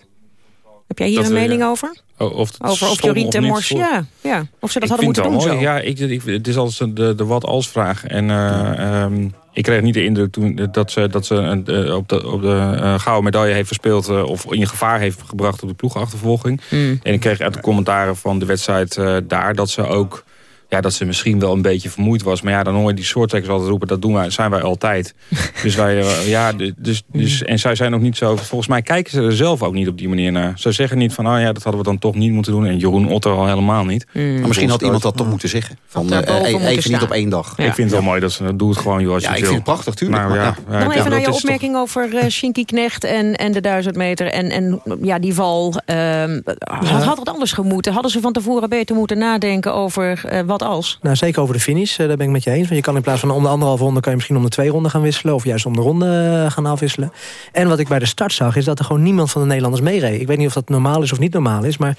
Heb jij hier dat een mening over? Oh, of Over of Jorien ten Mors, ja, ja. Of ze dat hadden moeten doen mooi. Ja, ik, ik, het is altijd de, de wat-als vraag. En uh, um, ik kreeg niet de indruk toen dat ze, dat ze uh, op de, op de uh, gouden medaille heeft verspeeld... of in gevaar heeft gebracht op de ploegachtervolging. Mm. En ik kreeg uit de commentaren van de wedstrijd daar... dat ze ook ja, dat ze misschien wel een beetje vermoeid was. Maar ja, dan hoor je die soortrekkers altijd roepen, dat doen wij, zijn wij altijd. dus wij, uh, ja, dus, dus, en zij zijn ook niet zo, volgens mij kijken ze er zelf ook niet op die manier naar. Ze zeggen niet van, oh ja, dat hadden we dan toch niet moeten doen. En Jeroen Otto al helemaal niet. Mm. Maar misschien had iemand dat toch moeten zeggen. Van, uh, even niet op één dag. Ik vind het wel mooi dat ze dat doet gewoon, joh, als ja, je ik vind het prachtig, tuurlijk. Nou, ja, ja, Dan even naar je opmerking toch... over uh, Shinky Knecht en, en de duizend meter. En, en ja, die val. Uh, had, had het anders gemoeten? Hadden ze van tevoren beter moeten nadenken over uh, als? Nou, zeker over de finish, eh, daar ben ik met je eens. Want je kan in plaats van om de anderhalve ronde... kan je misschien om de twee ronden gaan wisselen. Of juist om de ronde eh, gaan afwisselen. En wat ik bij de start zag, is dat er gewoon niemand van de Nederlanders meereed. Ik weet niet of dat normaal is of niet normaal is, maar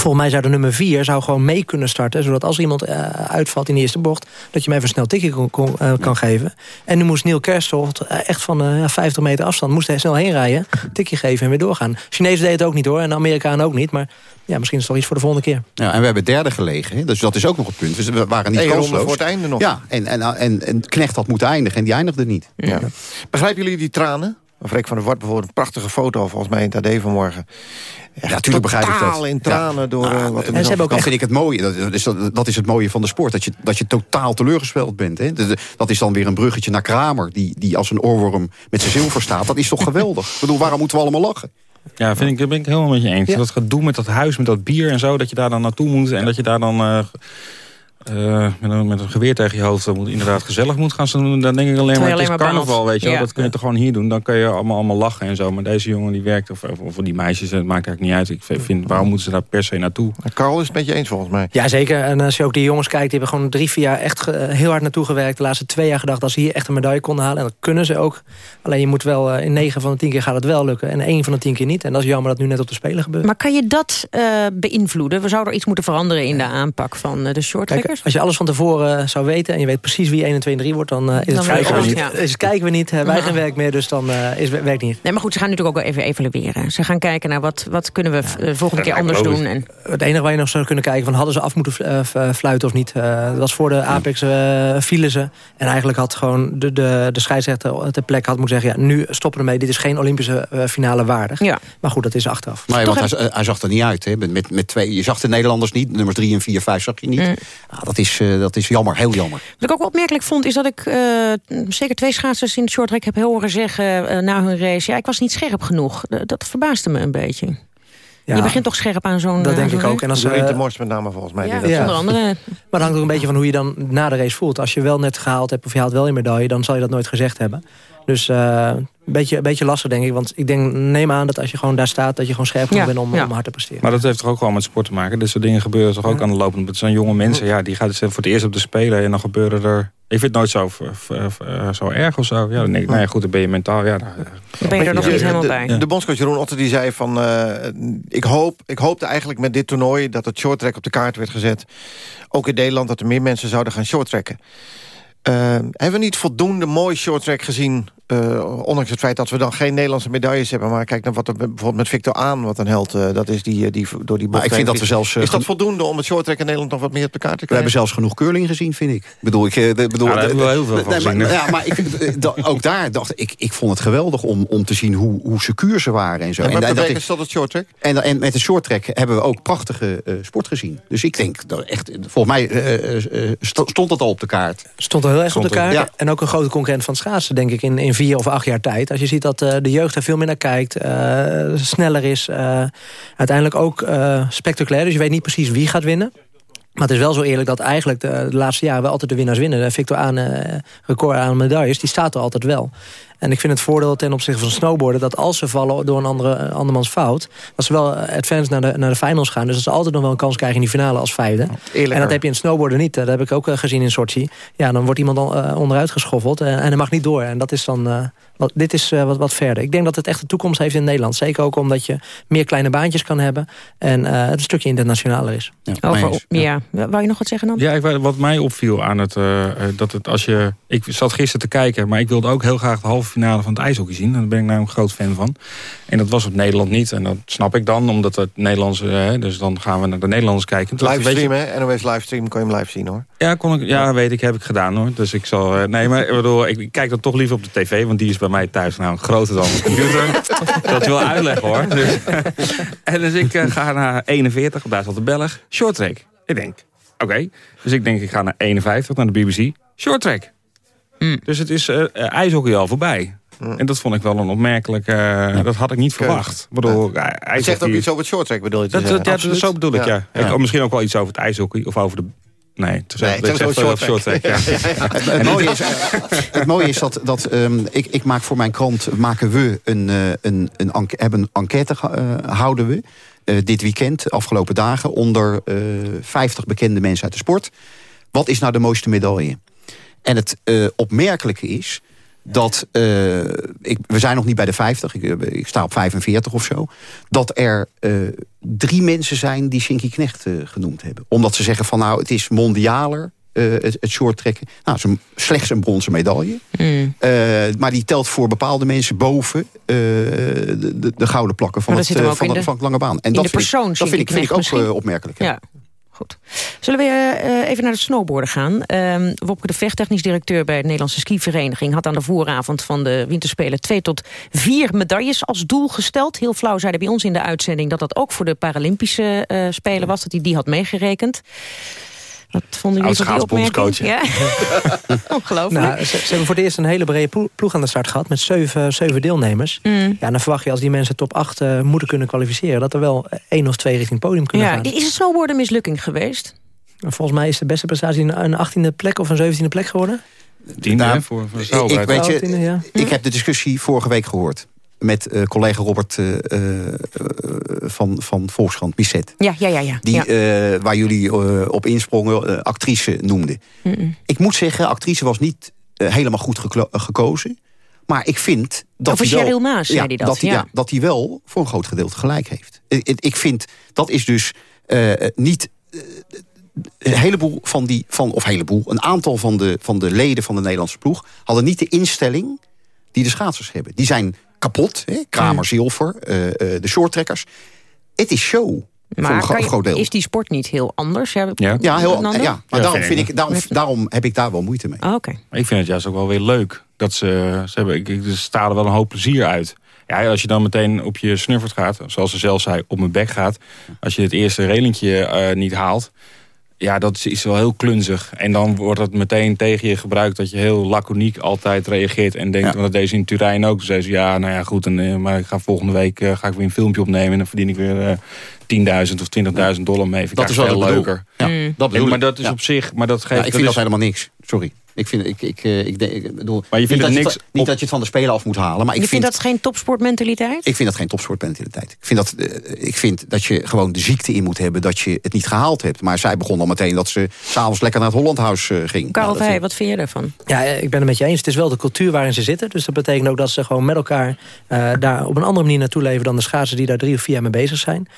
Volgens mij zou de nummer 4 zou gewoon mee kunnen starten. Zodat als iemand uh, uitvalt in de eerste bocht... dat je hem even snel tikje kon, kon, uh, kan geven. En nu moest Neil Kerstold uh, echt van 50 meter afstand... moest hij snel heen rijden, tikje geven en weer doorgaan. Chinezen deden het ook niet hoor, en de Amerikanen ook niet. Maar ja, misschien is het toch iets voor de volgende keer. Ja, en we hebben derde gelegen, hè? dus dat is ook nog een punt. Dus we waren niet kansloos. voor het einde nog. Ja, en, en, en, en Knecht had moeten eindigen en die eindigde niet. Ja. Begrijpen jullie die tranen? Freek van der Wart bijvoorbeeld een prachtige foto volgens mij in het AD vanmorgen. Ja, natuurlijk begrijp ik dat. in tranen ja. door uh, wat er en ze hebben ook, Dat vind ik het mooie. Dat is, dat is het mooie van de sport. Dat je, dat je totaal teleurgesteld bent. Hè? Dat is dan weer een bruggetje naar Kramer. Die, die als een oorworm met zijn zilver staat. Dat is toch geweldig? ik bedoel, waarom moeten we allemaal lachen? Ja, vind ik, ben ik helemaal met je eens. Ja. Dat gedoe met dat huis, met dat bier en zo. Dat je daar dan naartoe moet. En dat je daar dan... Uh, uh, met, een, met een geweer tegen je hoofd moet inderdaad gezellig moet gaan doen. Dan denk ik alleen maar, het is carnaval, weet je wel. Ja. Dat kun je toch gewoon hier doen. Dan kun je allemaal, allemaal lachen en zo. Maar deze jongen die werkt, of, of, of die meisjes, het maakt eigenlijk niet uit. Ik vind, waarom moeten ze daar per se naartoe? Carl is het met je eens volgens mij. Ja, zeker. En als je ook die jongens kijkt, die hebben gewoon drie, vier jaar echt heel hard naartoe gewerkt. De laatste twee jaar gedacht dat ze hier echt een medaille konden halen. En dat kunnen ze ook. Alleen je moet wel, in negen van de tien keer gaat het wel lukken. En één van de tien keer niet. En dat is jammer dat nu net op de Spelen gebeurt. Maar kan je dat uh, beïnvloeden? We zouden er iets moeten veranderen in de aanpak van de shorttrackers? Als je alles van tevoren zou weten... en je weet precies wie 1 en 2 en 3 wordt... dan uh, is het we, niet. Ja. Is kijken we niet. Wij geen werk meer, dus dan uh, is het werk niet. Nee, maar goed, ze gaan natuurlijk ook wel even evalueren. Ze gaan kijken naar wat, wat kunnen we ja, volgende keer anders doen. En... Het enige waar je nog zou kunnen kijken... van hadden ze af moeten fluiten of niet. dat was voor de Apex vielen ze. En eigenlijk had gewoon de, de, de scheidsrechter ter plek had moeten zeggen... ja, nu stoppen ermee, dit is geen Olympische finale waardig. Ja. Maar goed, dat is achteraf. Maar ja, want hij, hij, zag er niet uit. Hè? Met, met twee, je zag de Nederlanders niet. Nummers 3 en 4, 5 zag je niet. Ah, dat, is, dat is jammer, heel jammer. Wat ik ook opmerkelijk vond, is dat ik uh, zeker twee schaatsers in het shorttrack heb horen zeggen uh, na hun race... ja, ik was niet scherp genoeg. dat verbaasde me een beetje. Ja, je begint toch scherp aan zo'n Dat denk ik ook. En als uh, de Mors met name volgens mij. Ja, ja. onder andere. maar het hangt ook een beetje van hoe je dan na de race voelt. Als je wel net gehaald hebt of je haalt wel een medaille... dan zal je dat nooit gezegd hebben. Dus uh, beetje, een beetje lastig, denk ik. Want ik denk, neem aan dat als je gewoon daar staat... dat je gewoon scherp ja, bent om, ja. om hard te presteren. Maar dat heeft toch ook gewoon met sport te maken? Dit soort dingen gebeuren toch ook aan de lopende... Het zijn jonge mensen, ja, die gaan voor het eerst op de spelen... en dan gebeuren er ik vind het nooit zo, zo erg of zo. Ja, dan denk ik, nee, goed, dan ben je mentaal... Ja, dan ben je er nog niet helemaal bij. De, de bondscoach Jeroen Otter die zei van... Uh, ik, hoop, ik hoopte eigenlijk met dit toernooi dat het shorttrack op de kaart werd gezet. Ook in Nederland dat er meer mensen zouden gaan shorttracken. Uh, hebben we niet voldoende mooi shorttrack gezien... Uh, ondanks het feit dat we dan geen Nederlandse medailles hebben. Maar kijk dan wat er bijvoorbeeld met Victor Aan, wat een held, uh, dat is die, die door die Maar ik vind dat we zelfs... is dat voldoende om het shorttrack in Nederland nog wat meer op elkaar te krijgen? We hebben zelfs genoeg curling gezien, vind ik. bedoel, ik de, bedoel, ja, daar hebben we heel veel van nee, maar, ja, maar ik, da, ook daar dacht ik, ik vond het geweldig om, om te zien hoe, hoe secuur ze waren en zo. En, en met dat is dat het shorttrack? En, en met de shorttrack hebben we ook prachtige uh, sport gezien. Dus ik denk, dat echt, volgens mij uh, stond het al op de kaart. Stond al heel erg op de kaart. Ja. En ook een grote concurrent van schaatsen, denk ik, in, in vier of acht jaar tijd. Als je ziet dat uh, de jeugd er veel meer naar kijkt, uh, sneller is. Uh, uiteindelijk ook spectaculair. Dus je weet niet precies wie gaat winnen. Maar het is wel zo eerlijk dat eigenlijk de, laatste jaren... wel altijd de winnaars winnen. Victor aan record aan medailles, die staat er altijd wel. En ik vind het voordeel ten opzichte van snowboarden... dat als ze vallen door een andere, andermans fout... dat ze wel advanced naar de, naar de finals gaan. Dus dat ze altijd nog wel een kans krijgen in die finale als vijfde. Eerlijker. En dat heb je in snowboarden niet. Dat heb ik ook gezien in Sochi. Ja, dan wordt iemand dan, onderuit geschoffeld en, en hij mag niet door. En dat is dan... Uh, wat, dit is uh, wat, wat verder. Ik denk dat het echt de toekomst heeft in Nederland. Zeker ook omdat je meer kleine baantjes kan hebben. En uh, het een stukje internationaler is. Ja, Over, ja. ja. Wou je nog wat zeggen dan? Ja, ik, wat mij opviel aan het... Uh, dat het als je... Ik zat gisteren te kijken, maar ik wilde ook heel graag de halve finale van het ijshockey zien. Daar ben ik nou een groot fan van. En dat was op Nederland niet. En dat snap ik dan, omdat het Nederlandse... Hè, dus dan gaan we naar de Nederlanders kijken. Livestream, hè? NOS livestream kon je hem live zien, hoor. Ja, kon ik, ja, weet ik, heb ik gedaan, hoor. Dus ik zal... Nee, maar ik, bedoel, ik kijk dan toch liever op de tv, want die is bij mij thuis nou groter dan de computer. dat wel uitleggen hoor. Dus, en dus ik uh, ga naar 41, daar staat de Belg, short track. Ik denk, oké. Okay. Dus ik denk, ik ga naar 51, naar de BBC, short track. Mm. Dus het is uh, ijshockey al voorbij. En dat vond ik wel een opmerkelijk... Uh, ja. Dat had ik niet verwacht. Ik bedoel, ja. Hij zegt ook iets over het shorttrack, bedoel je? Dat, dat, ja, zo bedoel ik, ja. ja. Ik, misschien ook wel iets over het ijshockey of over de Nee, ik zeg short, short track. Ja. het, mooie is, het mooie is dat, dat um, ik, ik maak voor mijn krant maken we een, uh, een, een hebben een enquête uh, houden we uh, dit weekend, afgelopen dagen, onder 50 bekende mensen uit de sport. Wat is nou de mooiste medaille? En het opmerkelijke is dat, eh, ik, we zijn nog niet bij de 50, ik, eh, ik sta op 45 of zo... dat er eh, drie mensen zijn die Shinky Knecht eh, genoemd hebben. Omdat ze zeggen van nou, het is mondialer, eh, het, het short trekken. Nou, het is een- slechts een bronzen medaille. Mm. Eh, maar die telt voor bepaalde mensen boven eh, de, de, de gouden plakken van, het, eh, van, de, de- van het lange baan. En dat de vind ik- persoon, dat vind ik, vind ik ook eh, opmerkelijk. Ja. Goed. Zullen we eh, even naar het snowboarden gaan? Ehm Wopke de Vecht, technisch directeur bij de Nederlandse skivereniging... had aan de vooravond van de winterspelen twee tot vier medailles als doel gesteld. Heel flauw zeiden bij ons in de uitzending dat dat ook voor de Paralympische eh, Spelen was. Dat hij die had meegerekend. Wat vonden jullie van die opmerking? Ja. Ongelooflijk. Nou, ze, ze hebben voor het eerst een hele brede plo- ploeg aan de start gehad... met zeven, zeven deelnemers. Mm. Ja, dan verwacht je als die mensen top 8 eh, moeten kunnen kwalificeren... dat er wel één of twee richting het podium kunnen Ja, gaan. is het snowboarden een mislukking geweest? En Volgens mij is de beste prestatie een- een 18e plek of een 17e plek geworden. Tiende, Nou, voor, voor ik, weet je, Oh, tiende, ja. ik heb de discussie vorige week gehoord. Met eh, collega Robert eh, eh, van, van Volkskrant, Bisset. Ja, ja, ja. ja. Die, ja. waar jullie op insprongen, actrice noemden. Mm-mm. Ik moet zeggen, actrice was niet helemaal goed gekozen. Maar ik vind dat hij wel... Maas zei ja, hij dat, hij, ja. dat hij wel voor een groot gedeelte gelijk heeft. Ik, ik vind, dat is dus niet... een heleboel van die, van, of heleboel, een aantal van de, van de leden van de Nederlandse ploeg... hadden niet de instelling die de schaatsers hebben. Die zijn kapot, hè? Kramer, Zilver, eh, eh, de shorttrekkers. Het is show. voor een Maar kan je- groot deel. is die sport niet heel anders? Ja, Ja, heel, dan ja, maar daarom, vind ik daarom, daarom heb ik daar wel moeite mee. Oké. Maar ik vind het juist ook wel weer leuk. Dat ze, ze hebben, ik, er staat er wel een hoop plezier uit. Ja, als je dan meteen op je snuffert gaat, zoals ze zelf zei, op mijn bek gaat. Als je het eerste relingje eh, niet haalt. Ja, dat is- wel heel klunzig. En dan wordt het meteen tegen je gebruikt dat je heel laconiek altijd reageert. En denkt, want dat deze in Turijn ook. Zei ze, ja, nou ja, goed. En, eh, maar ik ga volgende week eh, ga ik weer een filmpje opnemen. En dan verdien ik weer eh 10.000 of 20.000 dollar mee. Vind Dat is bedoel. leuker. Ja, Mm. dat bedoel En- maar dat is Ja. op zich, maar dat geeft... Ja, ik vind dat is- helemaal niks. Sorry. Ik vind, ik, ik, eh, ik, denk- ik bedoel, Maar je vindt dat, niks je, niet op- dat je het van de Spelen af moet halen. Maar je ik vindt vind, dat geen topsportmentaliteit? ik vind dat geen topsportmentaliteit. Ik vind, dat, eh, ik vind dat je gewoon de ziekte in moet hebben dat je het niet gehaald hebt. Maar zij begon al meteen dat ze s'avonds lekker naar het Hollandhuis eh, ging. Karel Nou, dat vind- wat vind je daarvan? Ja, ik ben het met je eens. Het is wel de cultuur waarin ze zitten. Dus dat betekent ook dat ze gewoon met elkaar eh, daar op een andere manier naartoe leven... dan de schaatsers die daar drie of vier jaar mee bezig zijn.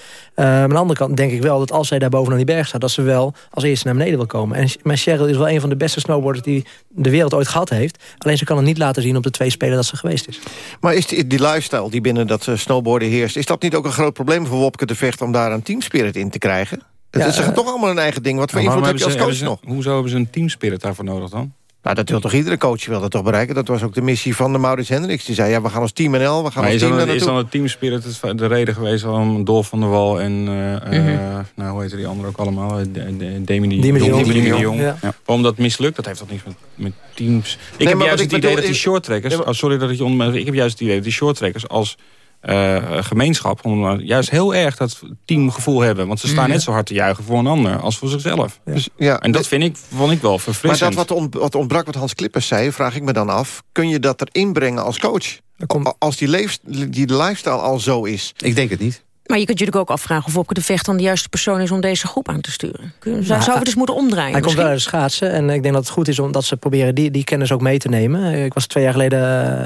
Eh, maar aan de andere kant denk ik wel dat als zij daar bovenaan die berg staat... dat ze wel als eerste naar beneden wil komen. En, maar Cheryl is wel een van de beste snowboarders die de wereld ooit gehad heeft. Alleen ze kan het niet laten zien op de twee spelen dat ze geweest is. Maar is die, die lifestyle die binnen dat eh, snowboarden heerst... is dat niet ook een groot probleem voor Wopke de Vecht... om daar een teamspirit in te krijgen? Het Ja, is toch eh, toch allemaal een eigen ding. Wat voor invloed heb je als coach ze- nog? Hoezo hebben ze een teamspirit daarvoor nodig dan? Nou, dat wil toch iedere coach wil dat toch bereiken? Dat was ook de missie van de Maurits Hendricks. Die zei, ja, we gaan als team NL, we gaan Maar als is team dan, daar is dan het teamspirit de reden geweest waarom Dolf van der Wal en... eh, eh, Mhm. nou, hoe heet die andere ook allemaal? Eh, de- de- Demi de Jong. Waarom dat mislukt, dat heeft toch niks met, met teams... Ik maar heb juist ik het idee bedoel dat die shorttrekkers... Maar- oh, sorry dat ik je onder... Ik heb juist het idee dat die shorttrekkers als eh, gemeenschap... om, juist heel erg dat teamgevoel hebben. Want ze staan Mhm. net zo hard te juichen voor een ander als voor zichzelf. Dus, ja, En dat vind ik, vond ik wel maar verfrissend. dat wat, ont- wat ontbrak, wat Hans Klippers zei... vraag ik me dan af, kun je dat erin brengen als coach? komt- Als die, leef, die lifestyle al zo is. Ik denk het niet. Maar je kunt je natuurlijk ook afvragen of Wopke de Vecht dan de juiste persoon is om deze groep aan te sturen. Zou, Nou, zou we dus moeten omdraaien? Hij komt wel uit het schaatsen. En ik denk dat het goed is omdat ze proberen die, die kennis ook mee te nemen. Ik was twee jaar geleden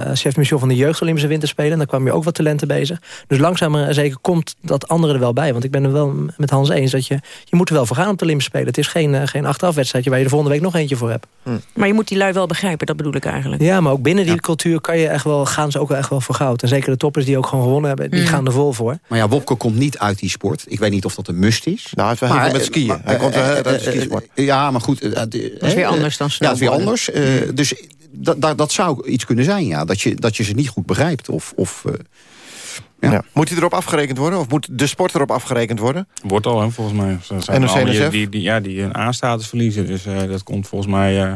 eh, chef mission van de jeugd Olympische Winterspelen. En daar kwamen je ook wat talenten bezig. Dus langzaam maar zeker komt dat andere er wel bij. Want ik ben er wel met Hans eens dat je... je moet er wel voor gaan op de Olympische Spelen. Het is geen, eh, geen achterafwedstrijdje waar je de volgende week nog eentje voor hebt. Maar je moet die lui wel begrijpen, dat bedoel ik eigenlijk. Ja, maar ook binnen die cultuur kan je echt wel, gaan ze ook wel echt wel voor goud. En zeker de toppers die ook gewoon gewonnen hebben, die Mm. gaan er vol voor. Maar ja, Wopke komt niet uit die sport. Ik weet niet of dat een must is. Nou, hij veel met skiën. maar, hij komt eh, uit de eh, skisport. eh, Ja, maar goed. eh, eh, Dat is weer eh, anders dan Ja, dat is weer snowboarden. anders. Eh, Dus dat, dat, dat zou iets kunnen zijn, ja. Dat je, dat je ze niet goed begrijpt. Of, of, eh, Ja. Ja. Moet hij erop afgerekend worden? Of moet de sport erop afgerekend worden? Wordt al, hè, volgens mij. Ze zijn die, die, die, ja, die een A-status verliezen. Dus eh, dat komt volgens mij eh,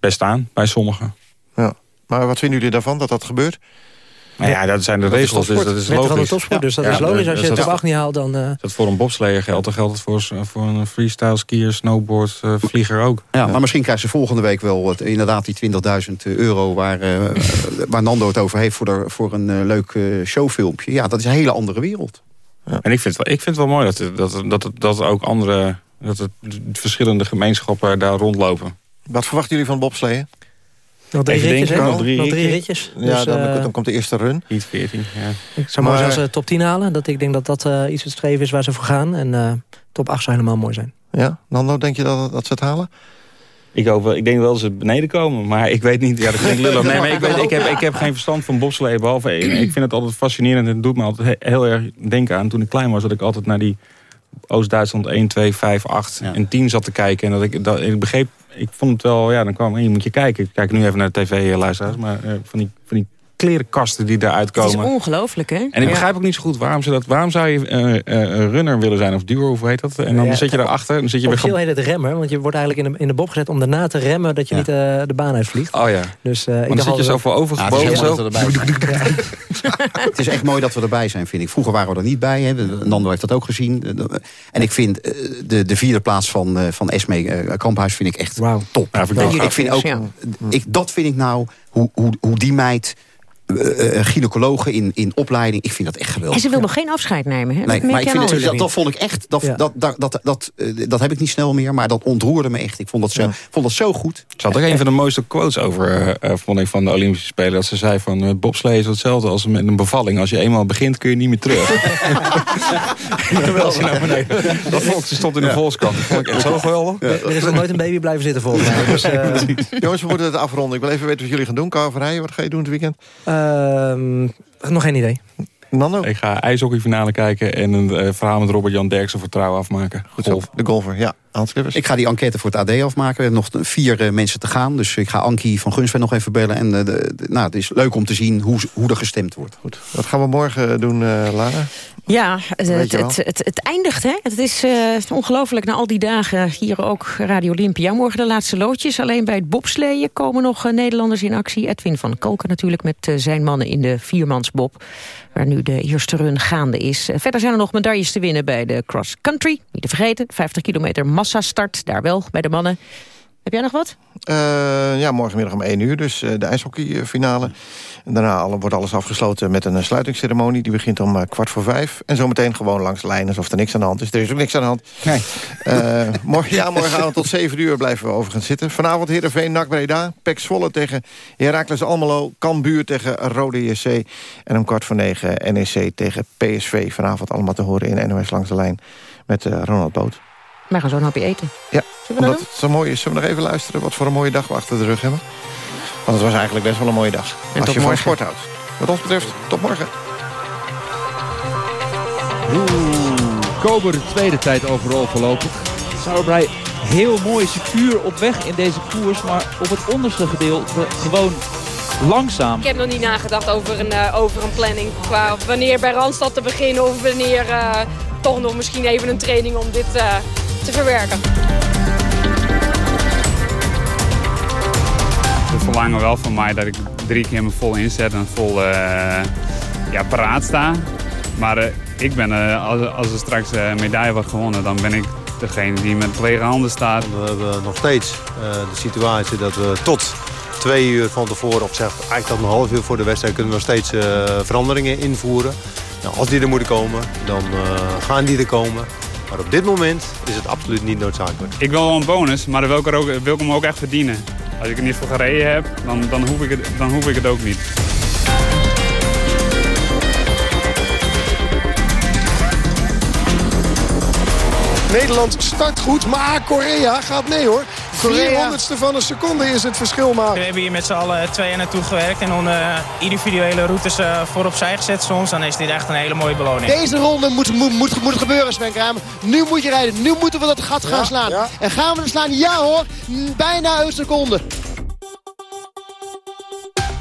best aan bij sommigen. Ja. Maar wat vinden jullie daarvan, dat dat gebeurt? Nou ja, dat zijn de Dat regels, dus topsport. dat is van de logisch. topsport, dus dat Ja, is logisch. Als je het 8 niet haalt, dan... eh, Dat voor een bobsleer geldt, dan geldt het voor, voor een freestyle skier, snowboard, eh, vlieger ook. ja, maar misschien krijgt ze volgende week wel het, inderdaad die 20.000 euro... Waar, eh, waar Nando het over heeft voor, de, voor een eh, leuk eh, showfilmpje. Ja, dat is een hele andere wereld. En ik vind, het wel, ik vind het wel mooi dat, dat, dat, dat ook andere, dat het verschillende gemeenschappen daar rondlopen. Wat verwachten jullie van bobsleeën? Nog drie Even ritjes, denken, hè? nog drie Nog drie ritjes. Ja, Dus, dan, eh, dan komt de eerste run. Iets 14, ja. Ik zou maar Maar- zelfs eh, top 10 halen. Dat ik denk dat dat eh, iets het streven is waar ze voor gaan. En eh, top 8 zou helemaal mooi zijn. Ja, Nando, denk je dat, dat ze het halen? Ik, hoop wel, ik denk wel dat ze beneden komen, maar ik weet niet. Ja, dat klinkt lullig. Nee, maar ik, weet, ik, heb, ik heb geen verstand van bobsleeën. Behalve, ik, ik vind het altijd fascinerend. En het doet me altijd he- heel erg denken aan toen ik klein was. Dat ik altijd naar die Oost-Duitsland 1, 2, 5, 8 en 10 zat te kijken. En dat ik, dat, ik begreep, ik vond het wel, ja, dan kwam je moet je kijken. Ik kijk nu even naar de tv-luisteraars, maar eh, van, die, van die klerenkasten die eruit Het is komen. ongelooflijk, hè? En ik Ja. begrijp ook niet zo goed waarom ze dat. Waarom zou je eh, eh, runner willen zijn of duo, of hoe heet dat? En dan Ja, zit je daarachter. Dan zit je. Officieel heet het remmer, want je wordt eigenlijk in de, in de bob gezet om daarna te remmen dat je niet eh, de baan uitvliegt. Oh ja. Dus, uh, Maar dan zit je zoveel overgebogen. Ja, zo. het, is echt mooi dat we erbij zijn. het is echt mooi dat we erbij zijn, vind ik. Vroeger waren we er niet bij. Hè. Nando heeft dat ook gezien. En ik vind de, de vierde plaats van, eh, van Esme Kamphuis vind ik echt top. Ja, vind ik ik vind ook, Ja. ik, dat vind ik nou, hoe, hoe, hoe die meid... eh, eh, gynaecologen in, in opleiding, ik vind dat echt geweldig. En ze wil nog geen afscheid nemen, hè? Nee, maar ik vind het, dat, dat vond ik echt, dat, Ja. dat, dat, dat, dat, eh, dat heb ik niet snel meer, maar dat ontroerde me echt. Ik vond dat zo, vond dat zo goed. Ze had ook een van de mooiste quotes over, vond ik, van de Olympische Spelen. Dat ze zei van, uh, bobslee is hetzelfde als met een bevalling. Als je eenmaal begint, kun je niet meer terug. Naar beneden. Dat vond ik, ze stond in de volkskrant. Dat vond ik echt zo geweldig. Er is nog nooit een baby blijven zitten volgens mij. Dus, Jongens, we moeten het afronden. Ik wil even weten wat jullie gaan doen. Carverij, wat ga je doen het weekend? Ehm, nog geen idee. Nando? Ik ga ijshockeyfinale kijken en een eh, verhaal met Robert-Jan Derksen voor trouw afmaken. Goed zo, de golfer, ja. Hans. Ik ga die enquête voor het AD afmaken. We hebben nog vier eh, mensen te gaan. Dus ik ga Ankie van Gunsven nog even bellen. En eh, de- de- nou, het is leuk om te zien hoe, hoe er gestemd wordt. Goed. Wat gaan we morgen doen, eh, Lara? Ja, het, het, het, eindigt, hè? Het is eh, ongelooflijk na al die dagen hier ook Radio Olympia. Morgen de laatste loodjes. Alleen bij het bobsleeën komen nog eh, Nederlanders in actie. Edwin van Kolken natuurlijk met eh, zijn mannen in de viermansbob. Waar nu de eerste run gaande is. Verder zijn er nog medailles te winnen bij de cross country. Niet te vergeten, 50 kilometer massastart. Daar wel, bij de mannen. Heb jij nog wat? Eh, ja, morgenmiddag om 1 uur, dus eh, de ijshockeyfinale. En daarna alle- wordt alles afgesloten met een eh, sluitingsceremonie. Die begint om kwart voor vijf. En zometeen gewoon langs de lijn alsof er niks aan de hand is. Er is ook niks aan de hand. Nee. Eh, morgen, ja, morgenavond tot 7 uur blijven we overigens zitten. Vanavond Heerenveen, NAC Breda. Pek Zwolle tegen Heracles Almelo. Cambuur tegen Rode JC. En om kwart voor negen NEC tegen PSV. Vanavond allemaal te horen in NOS Langs de Lijn. Met Ronald Boot. Wij gaan zo een hapje eten. Ja, Zullen we omdat dat het zo mooi is. Zullen we nog even luisteren wat voor een mooie dag we achter de rug hebben? Want het was eigenlijk best wel een mooie dag. tot als je van morgen. sport houdt. Wat ons betreft, tot morgen. Kober de tweede tijd overal voorlopig. Sauerbrei heel mooi secuur op weg in deze koers. Maar op het onderste gedeelte gewoon langzaam. Ik heb nog niet nagedacht over een, eh, over een planning. Qua wanneer bij Randstad te beginnen of wanneer eh, toch nog misschien even een training om dit eh, te verwerken. Ze verlangen wel van mij dat ik drie keer me vol inzet en vol eh, ja, paraat sta. Maar eh, ik ben, eh, als, als er straks eh, een medaille wordt gewonnen, dan ben ik degene die met lege handen staat. We hebben nog steeds eh, de situatie dat we tot twee uur van tevoren, of zeg eigenlijk tot een half uur voor de wedstrijd, kunnen we nog steeds eh, veranderingen invoeren. Nou, als die er moeten komen, dan eh, gaan die er komen. Maar op dit moment is het absoluut niet noodzakelijk. Ik wil wel een bonus, maar dan wil ik, er ook, wil ik hem ook echt verdienen. Als ik er niet voor gereden heb, dan, dan, hoef, ik het, dan hoef ik het ook niet. Nederland start goed, maar Korea gaat mee hoor. 400ste van een seconde is het verschil maar. We hebben hier met z'n allen twee naartoe gewerkt en dan eh, individuele routes eh, voor opzij gezet soms. Dan is dit echt een hele mooie beloning. Deze ronde moet, moet, moet, moet gebeuren, Sven Kramer. Nu moet je rijden. Nu moeten we dat gat gaan Ja, slaan. ja. En gaan we hem slaan? Ja hoor. Bijna een seconde.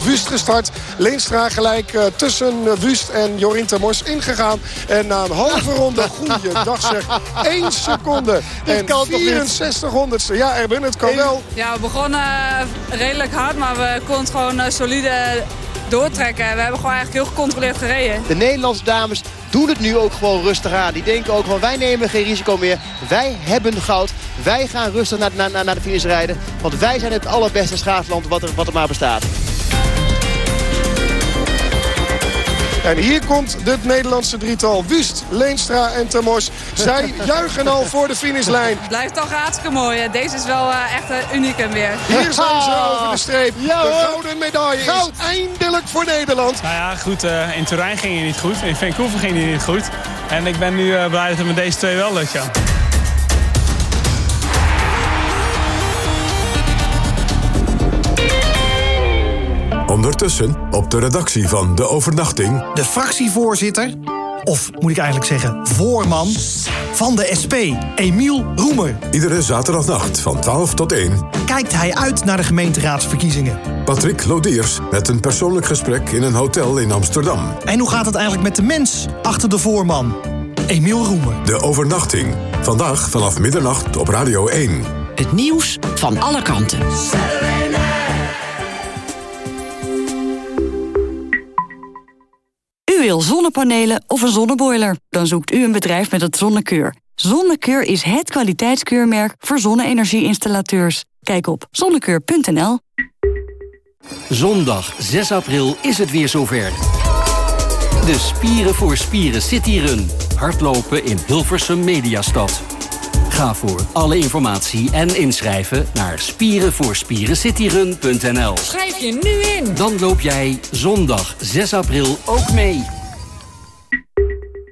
Wust gestart. Leenstra gelijk eh, tussen eh, Wust en Jorien Termors ingegaan. En na een halve ronde, goeiedag zeg, 1 seconde. En kan toch niet? 64 honderdste. Ja, Erben, het kan wel. Ja, we begonnen eh, redelijk hard, maar we konden het gewoon solide doortrekken. We hebben gewoon eigenlijk heel gecontroleerd gereden. De Nederlandse dames doen het nu ook gewoon rustig aan. Die denken ook van wij nemen geen risico meer. Wij hebben goud. Wij gaan rustig naar, naar, naar de finish rijden. Want wij zijn het allerbeste schaatsland wat er, wat er maar bestaat. En hier komt het Nederlandse drietal. Wust, Leenstra en Termors. Zij juichen al voor de finishlijn. Blijft toch hartstikke mooi. Deze is wel uh, echt een unicum weer. Hier zijn ze over de streep. Ja, de gouden medaille Goud. is eindelijk voor Nederland. Nou ja, goed. Uh, in Turijn ging hij niet goed. In Vancouver ging hij niet goed. En ik ben nu uh, blij dat het met deze twee wel lukt, ja. Ondertussen op de redactie van De Overnachting... De fractievoorzitter, of moet ik eigenlijk zeggen voorman... van de SP, Emiel Roemer. Iedere zaterdagnacht van 12 tot 1... kijkt hij uit naar de gemeenteraadsverkiezingen. Patrick Lodiers met een persoonlijk gesprek in een hotel in Amsterdam. En hoe gaat het eigenlijk met de mens achter de voorman? Emiel Roemer. De Overnachting. Vandaag vanaf middernacht op Radio 1. Het nieuws van alle kanten. Wil zonnepanelen of een zonneboiler? Dan zoekt u een bedrijf met het Zonnekeur. Zonnekeur is het kwaliteitskeurmerk voor zonne-energie-installateurs. Kijk op zonnekeur.nl. Zondag 6 april is het weer zover. De Spieren voor Spieren City Run. Hardlopen in Hilversum Mediastad. Ga voor alle informatie en inschrijven naar spierenvoorspierencityrun.nl. Schrijf je nu in. Dan loop jij zondag 6 april ook mee.